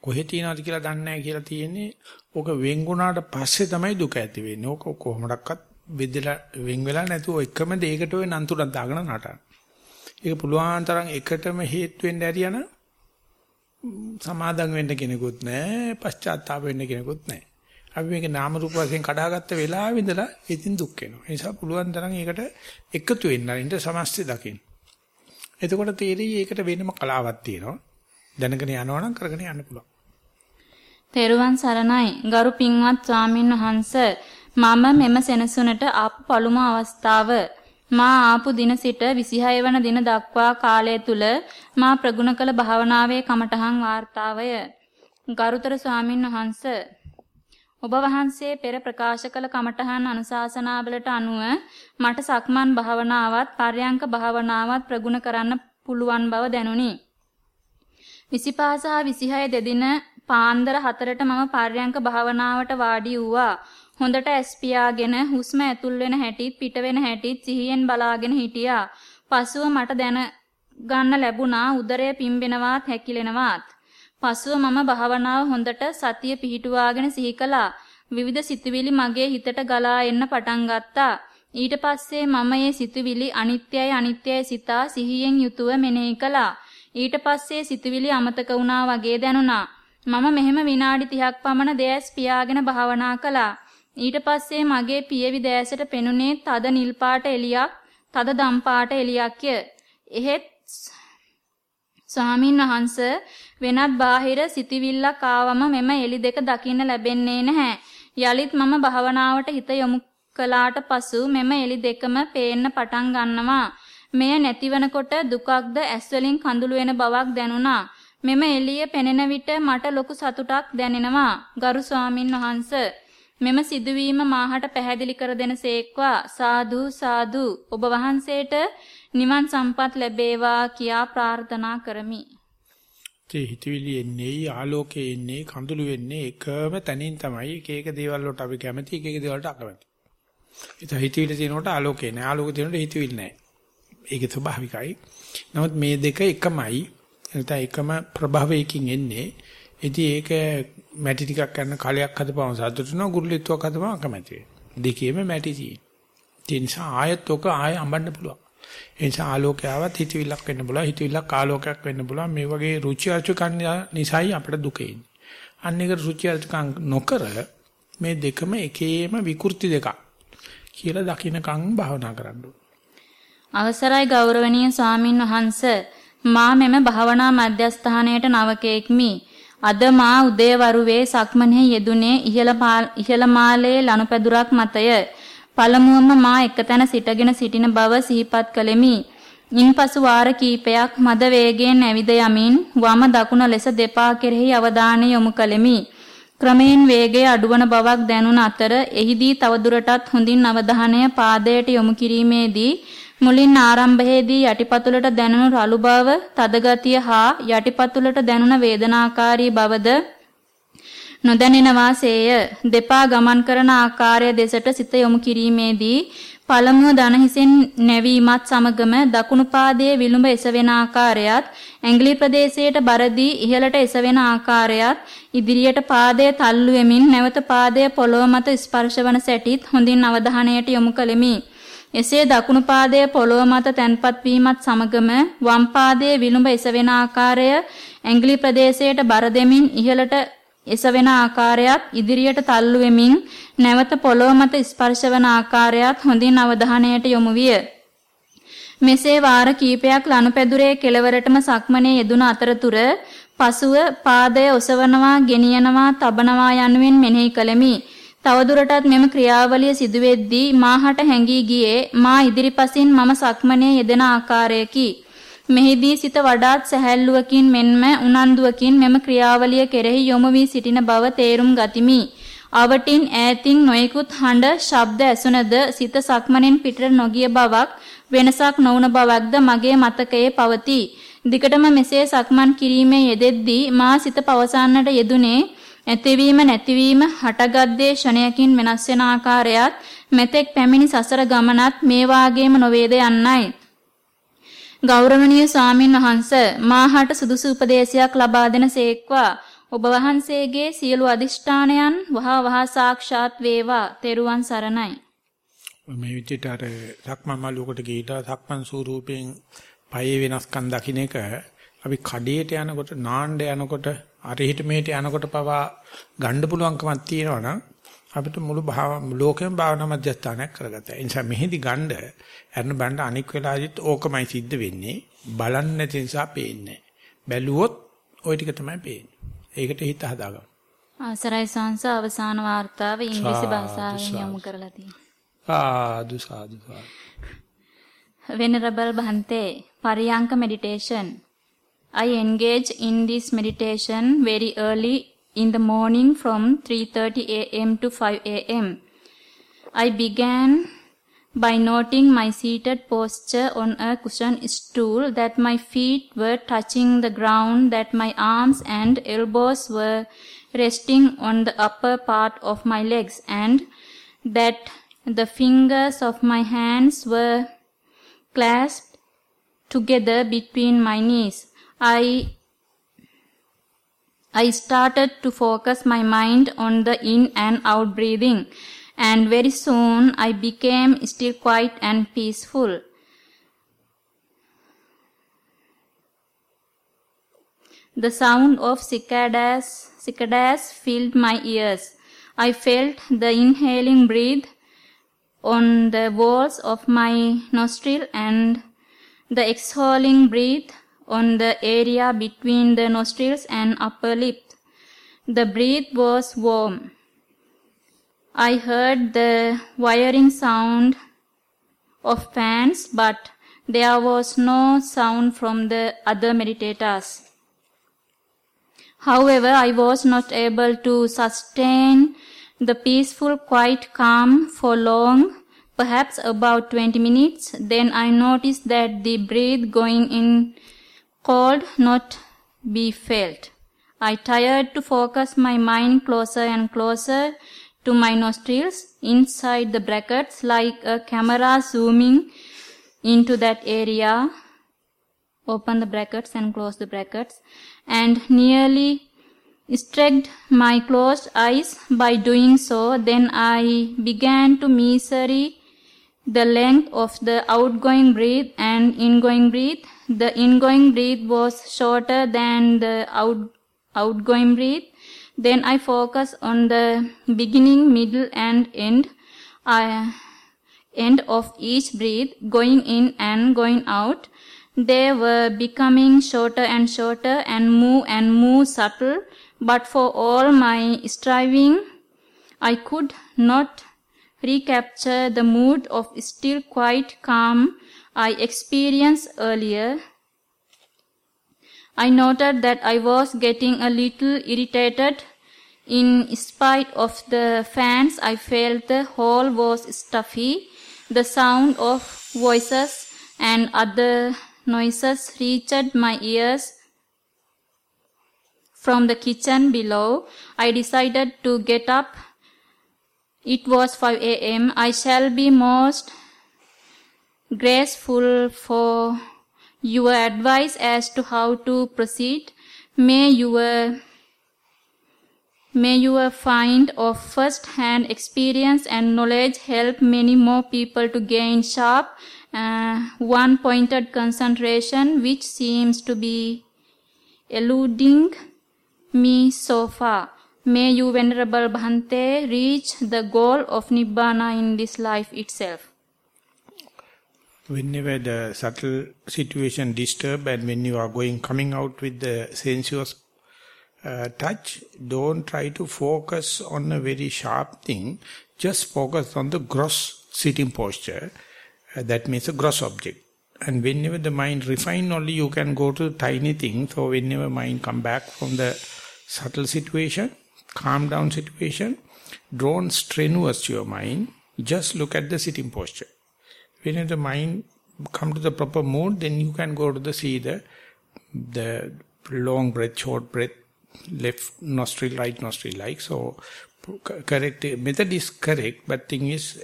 කොහෙ තියනවද කියලා දන්නේ නැහැ කියලා තියෙන්නේ. ඕක වෙන්ගුණාට පස්සේ තමයි දුක ඇති වෙන්නේ. ඕක කොහොමඩක්වත් බෙදලා වෙන් වෙලා නැතුව එකම දෙයකට ඔය නන්තුරක් දාගෙන නටන. ඒක පුළුවන් තරම් එකටම හේතු වෙන්න ඇරියන සමාදම් වෙන්න කෙනෙකුත් නැහැ, පශ්චාත්තාප වෙන්න කෙනෙකුත් නැහැ. අපි මේක නාම රූප වශයෙන් කඩාගත්ත වෙලාවෙ ඉඳලා ඉතින් දුක් වෙනවා. ඒ නිසා පුළුවන් තරම් ඒකට එකතු වෙන්න අරින්න සමස්තය දකින්න. එතකොට තේරෙයි ඒකට වෙනම කලාවක් තියෙනවා. දැනගෙන යනවා නම් කරගෙන යන්න පුළුවන්. තෙරුවන් සරණයි. ගරු පින්වත් ස්වාමින් වහන්සේ මම මෙම සෙනසුනට ආපු පළමු අවස්ථාව මා ආපු දින සිට 26 වන දින දක්වා කාලය තුල මා ප්‍රගුණ කළ භාවනාවේ කමඨහන් වාර්තාවය ගරුතර ස්වාමින් වහන්ස ඔබ වහන්සේ පෙර ප්‍රකාශ කළ කමඨහන් අනුශාසනාවලට අනුව මට සක්මන් භාවනාවත් පර්යංක භාවනාවත් ප්‍රගුණ කරන්න පුළුවන් බව දැනුනි. 25 සහ 26 දෙදින පාන්දර 4ට මම පර්යංක භාවනාවට වාඩි වූවා. හොඳට ඇස් පියාගෙන හුස්ම ඇතුල් වෙන හැටිත් පිට වෙන හැටිත් සිහියෙන් බලාගෙන හිටියා. පසුව මට දැන ගන්න ලැබුණා උදරය පිම්බෙනවාත් හැකිලෙනවාත්. පසුව මම භාවනාව හොඳට සතිය පිහිටුවාගෙන සිහි කළා. විවිධ සිතුවිලි මගේ හිතට ගලා එන්න පටන් ගත්තා. ඊට පස්සේ මම මේ සිතුවිලි අනිත්‍යයි අනිත්‍යයි සිතා සිහියෙන් යුතුව මෙනෙහි කළා. ඊට පස්සේ සිතුවිලි අමතක වුණා වගේ දැනුණා. මම මෙහෙම විනාඩි 30ක් පමණ දෙයස් පියාගෙන භාවනා කළා. ඊට පස්සේ මගේ පියවි දැසට පෙනුනේ තද නිල් පාට එලියක්, තද දම් පාට එලියක්ය. එහෙත් ස්වාමින් වහන්ස වෙනත් බාහිර සිටිවිල්ලක් ආවම මෙම එලි දෙක දකින්න ලැබෙන්නේ නැහැ. යලිත් මම භාවනාවට හිත යොමු කළාට පසු මෙම එලි දෙකම පේන්න පටන් ගන්නවා. මෙය නැතිවනකොට දුකක්ද ඇස් වලින් කඳුළු වෙන බවක් දැනුණා. මෙම එළිය පෙනෙන විට මට ලොකු සතුටක් දැනෙනවා. ගරු ස්වාමින් වහන්සේ මෙම සිදුවීම මාහට පැහැදිලි කර දෙනසේක්වා සාදු සාදු ඔබ වහන්සේට නිවන් සම්පත් ලැබේවා කියා ප්‍රාර්ථනා කරමි. ඒ හිතවිලි එන්නේ ආලෝකේ එන්නේ කඳුළු වෙන්නේ එකම තැනින් තමයි එක එක දේවල් වලට අපි කැමති එක එක දේවල් වලට අකමැති. ඒත හිතවිලි තියෙනකොට ආලෝකේ නෑ ආලෝකේ තියෙනකොට හිතවිලි නෑ. ඒක ස්වභාවිකයි. නමුත් මේ දෙක එකමයි. එතන එකම ප්‍රභවයකින් එන්නේ. ඉතින් ඒක මැටි ටිකක් ගන්න කලයක් හදපුවම සතුටු වෙනවා ගුරුලිත්වයක් හදපුවම අකමැති වෙනවා. දෙකේම මැටි තියෙන. ඒ නිසා ආයෙත් ඔක ආයෙ අඹන්න පුළුවන්. ඒ නිසා ආලෝකයවත් හිතවිල්ලක් වෙන්න පුළුවන්. හිතවිල්ලක් ආලෝකයක් වෙන්න පුළුවන්. මේ වගේ රුචි අරුචිකන් නිසායි අපිට දුක එන්නේ. අන්න ඒක රුචි අරුචිකන් නොකර මේ දෙකම එකේම විකෘති දෙකක් කියලා දකින්නකම් භාවනා කරන්න අවසරයි ගෞරවනීය ස්වාමින් වහන්සේ මා මෙම භාවනා මධ්‍යස්ථානයට නවකෙක්මි. අද මා උදේවරුවේ සක්මනේ යෙදුනේ ඉහළ මාලයේ ලනුපැදුරක් මතය. පළමුවම මා එකතැන සිටගෙන සිටින බව සිහිපත් කළෙමි. ඉන්පසු වාර කීපයක් මද වේගයෙන් ඇවිද යමින් වම දකුණ ලෙස දෙපා කෙරෙහි අවධානය යොමු කළෙමි. ක්‍රමයෙන් වේගය අඩුවන බවක් දැනුන අතර එහිදී තවදුරටත් හොඳින් අවධානය පාදයට යොමු කිරීමේදී මුලින් ආරම්භයේදී යටිපතුලට දැනුණු රළු බව, තදගතිය හා යටිපතුලට දැනුණ වේදනාකාරී බවද නොදැනෙනවාසේය. දෙපා ගමන් කරන ආකාරය දෙසට සිත යොමු කිරීමේදී පළමුව දන හිසෙන් නැවීමත් සමගම දකුණු පාදයේ විලුඹ එසවෙන ආකාරයත් ඇඟිලි ප්‍රදේශයට බරදී ඉහළට එසවෙන ආකාරයත් ඉදිරියට පාදය තල්ලු වෙමින් නැවත පාදය පොළොව මත ස්පර්ශවන සැටිත් හොඳින් අවධානයට යොමු කළෙමි. එසේ දකුණු පාදයේ පොළොව මත තැන්පත් වීමත් සමගම වම් පාදයේ විලුඹ එසවෙන ආකාරය ඇඟිලි ප්‍රදේශයට බර දෙමින් ඉහළට එසවෙන ආකාරයත් ඉදිරියට තල්ලු වෙමින් නැවත පොළොව මත ස්පර්ශවන ආකාරයත් හොඳින් අවධානයට යොමු විය. මෙසේ වාර කීපයක් ලනුපැදුරේ කෙළවරටම සක්මනේ යෙදුන අතරතුර පසුව පාදය ඔසවනවා, ගෙනියනවා, තබනවා යනුවෙන් මෙනෙහි කළෙමි. තවදුරටත් මෙම ක්‍රියාවලිය සිදුවෙද්දී මාහට හැඟී ගියේ මා ඉදිරිපසින් මම සක්මනේ යෙදෙන ආකාරයකි. මෙහිදී සිත වඩාත් සැහැල්ලුවකින් මෙන්ම උනන්දුවකින් මෙම ක්‍රියාවලිය කෙරෙහි යොමු වී සිටින බව තේරුම් ගතිමි. අවටින් ඈතින් නොයෙකුත් හඬ, ශබ්ද ඇසුනද සිත සක්මනෙන් පිටට නොගිය බවක්, වෙනසක් නොවුන බවක්ද මගේ මතකයේ පවතී. දිකටම මෙසේ සක්මන් කිරීමේ යෙදෙද්දී මා සිත පවසන්නට යෙදුනේ ඇතිවීම නැතිවීම හටගත් ෂණයකින් වෙනස් වෙන ආකාරයත් මෙතෙක් පැමිණි සසර ගමනත් මේ වාගේම නොවේද යන්නයි. ගෞරවනීය ස්වාමින් වහන්ස මාහට සුදුසු උපදේශයක් ලබා දෙන සේක්වා. ඔබ වහන්සේගේ සියලු අදිෂ්ඨානයන් වහා වහා සාක්ෂාත් වේවා. තෙරුවන් සරණයි. මේ විදිහට අර සක්මන් මළුවකට ගිහිලා සක්මන් ස්වරූපයෙන් පයේ වෙනස්කම් දකින්න එක අපි කඩේට යනකොට නාණ්ඩ යනකොට අරහිට මෙහෙට යනකොට පවා ගන්න පුළුවන්කමක් තියෙනවා නම් අපිට මුළු භාව ලෝකෙම භාවනා මධ්‍යස්ථානයක් කරගත්තා. ඒ නිසා මෙහෙදි ගණ්ඩ අරන බණ්ඩ අනික් වෙලාදිත් ඕකමයි සිද්ධ වෙන්නේ. බලන්නේ නැති නිසා පේන්නේ බැලුවොත් ওই ටික තමයි පේන්නේ. ඒකට හිත හදාගන්න. ආසරයි සංස අවසාන වார்த்தාව ඉංග්‍රීසි භාෂාවෙන් යොමු කරලා තියෙනවා. ආදු සාදු සාදු. Venerable Bhante, Pariyanka meditation. I engage in this meditation very early in the morning from 3:30 a.m. to 5 a.m. I began by noting my seated posture on a cushion stool that my feet were touching the ground that my arms and elbows were resting on the upper part of my legs and that the fingers of my hands were clasped together between my knees. I I started to focus my mind on the in and out breathing, and very soon I became still quiet and peaceful. The sound of cicadas, cicadas filled my ears. I felt the inhaling breath on the walls of my nostril and the exhaling breath on the area between the nostrils and upper lip. The breath was warm. I heard the wiring sound of fans, but there was no sound from the other meditators. However, I was not able to sustain the peaceful, quiet calm for long, perhaps about 20 minutes. Then I noticed that the breath going in cold not be felt. I tried to focus my mind closer and closer to my nostrils inside the brackets like a camera zooming into that area. Open the brackets and close the brackets and nearly stretched my closed eyes by doing so. Then I began to measure the length of the outgoing breath and ingoing breath the ingoing breath was shorter than the out, outgoing breath. Then I focus on the beginning, middle and end. I, end of each breath going in and going out. They were becoming shorter and shorter and more and more subtle. But for all my striving, I could not recapture the mood of still quiet calm I experienced earlier, I noted that I was getting a little irritated. In spite of the fans, I felt the hall was stuffy. The sound of voices and other noises reached my ears from the kitchen below. I decided to get up. It was 5 a.m. I shall be most graceful for your advice as to how to proceed. May your May your find of first-hand experience and knowledge help many more people to gain sharp, uh, one-pointed concentration, which seems to be eluding me so far. May you, Venerable Bhante, reach the goal of Nibbana in this life itself whenever the subtle situation disturb and when you are going coming out with the sensuous uh, touch, don't try to focus on a very sharp thing. Just focus on the gross sitting posture. Uh, that means a gross object. And whenever the mind refine only, you can go to tiny thing So whenever mind come back from the subtle situation, calm down situation, don't strenuous your mind. Just look at the sitting posture. When the mind come to the proper mood, then you can go to the see the, the long breath, short breath, left nostril, right nostril like. So correct method is correct, but thing is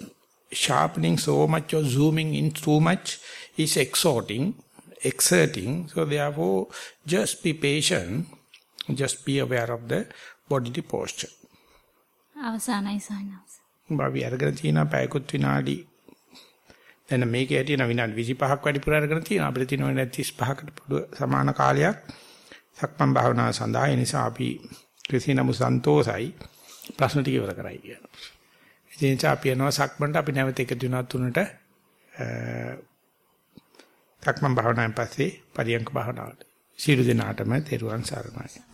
sharpening so much or zooming in too much is exhorting, exerting. So therefore, just be patient, just be aware of the bodily posture. අවසానයි සයනස්. බාවි අරගෙන තියෙන දැන් මේකේ ඇටින විනාඩි 25ක් වැඩිපුර අරගෙන තියෙනවා. අපිට තියෙන විනාඩි 35කට පුළු සමාන කාලයක් සක්මන් භාවනාව සඳහා ඒ නිසා අපි ක්‍රිසිනමු සන්තෝසයි ප්‍රශ්න ටික ඉවර කරයි කියනවා. ඒ නිසා අපි යනවා සක්මන්ට අපි නැවත එකතු වෙනවා තුනට සක්මන් භාවනාවෙන් පස්සේ පරියන්ක භාවනාවට. සියලු දෙනාටම තෙරුවන් සරණයි.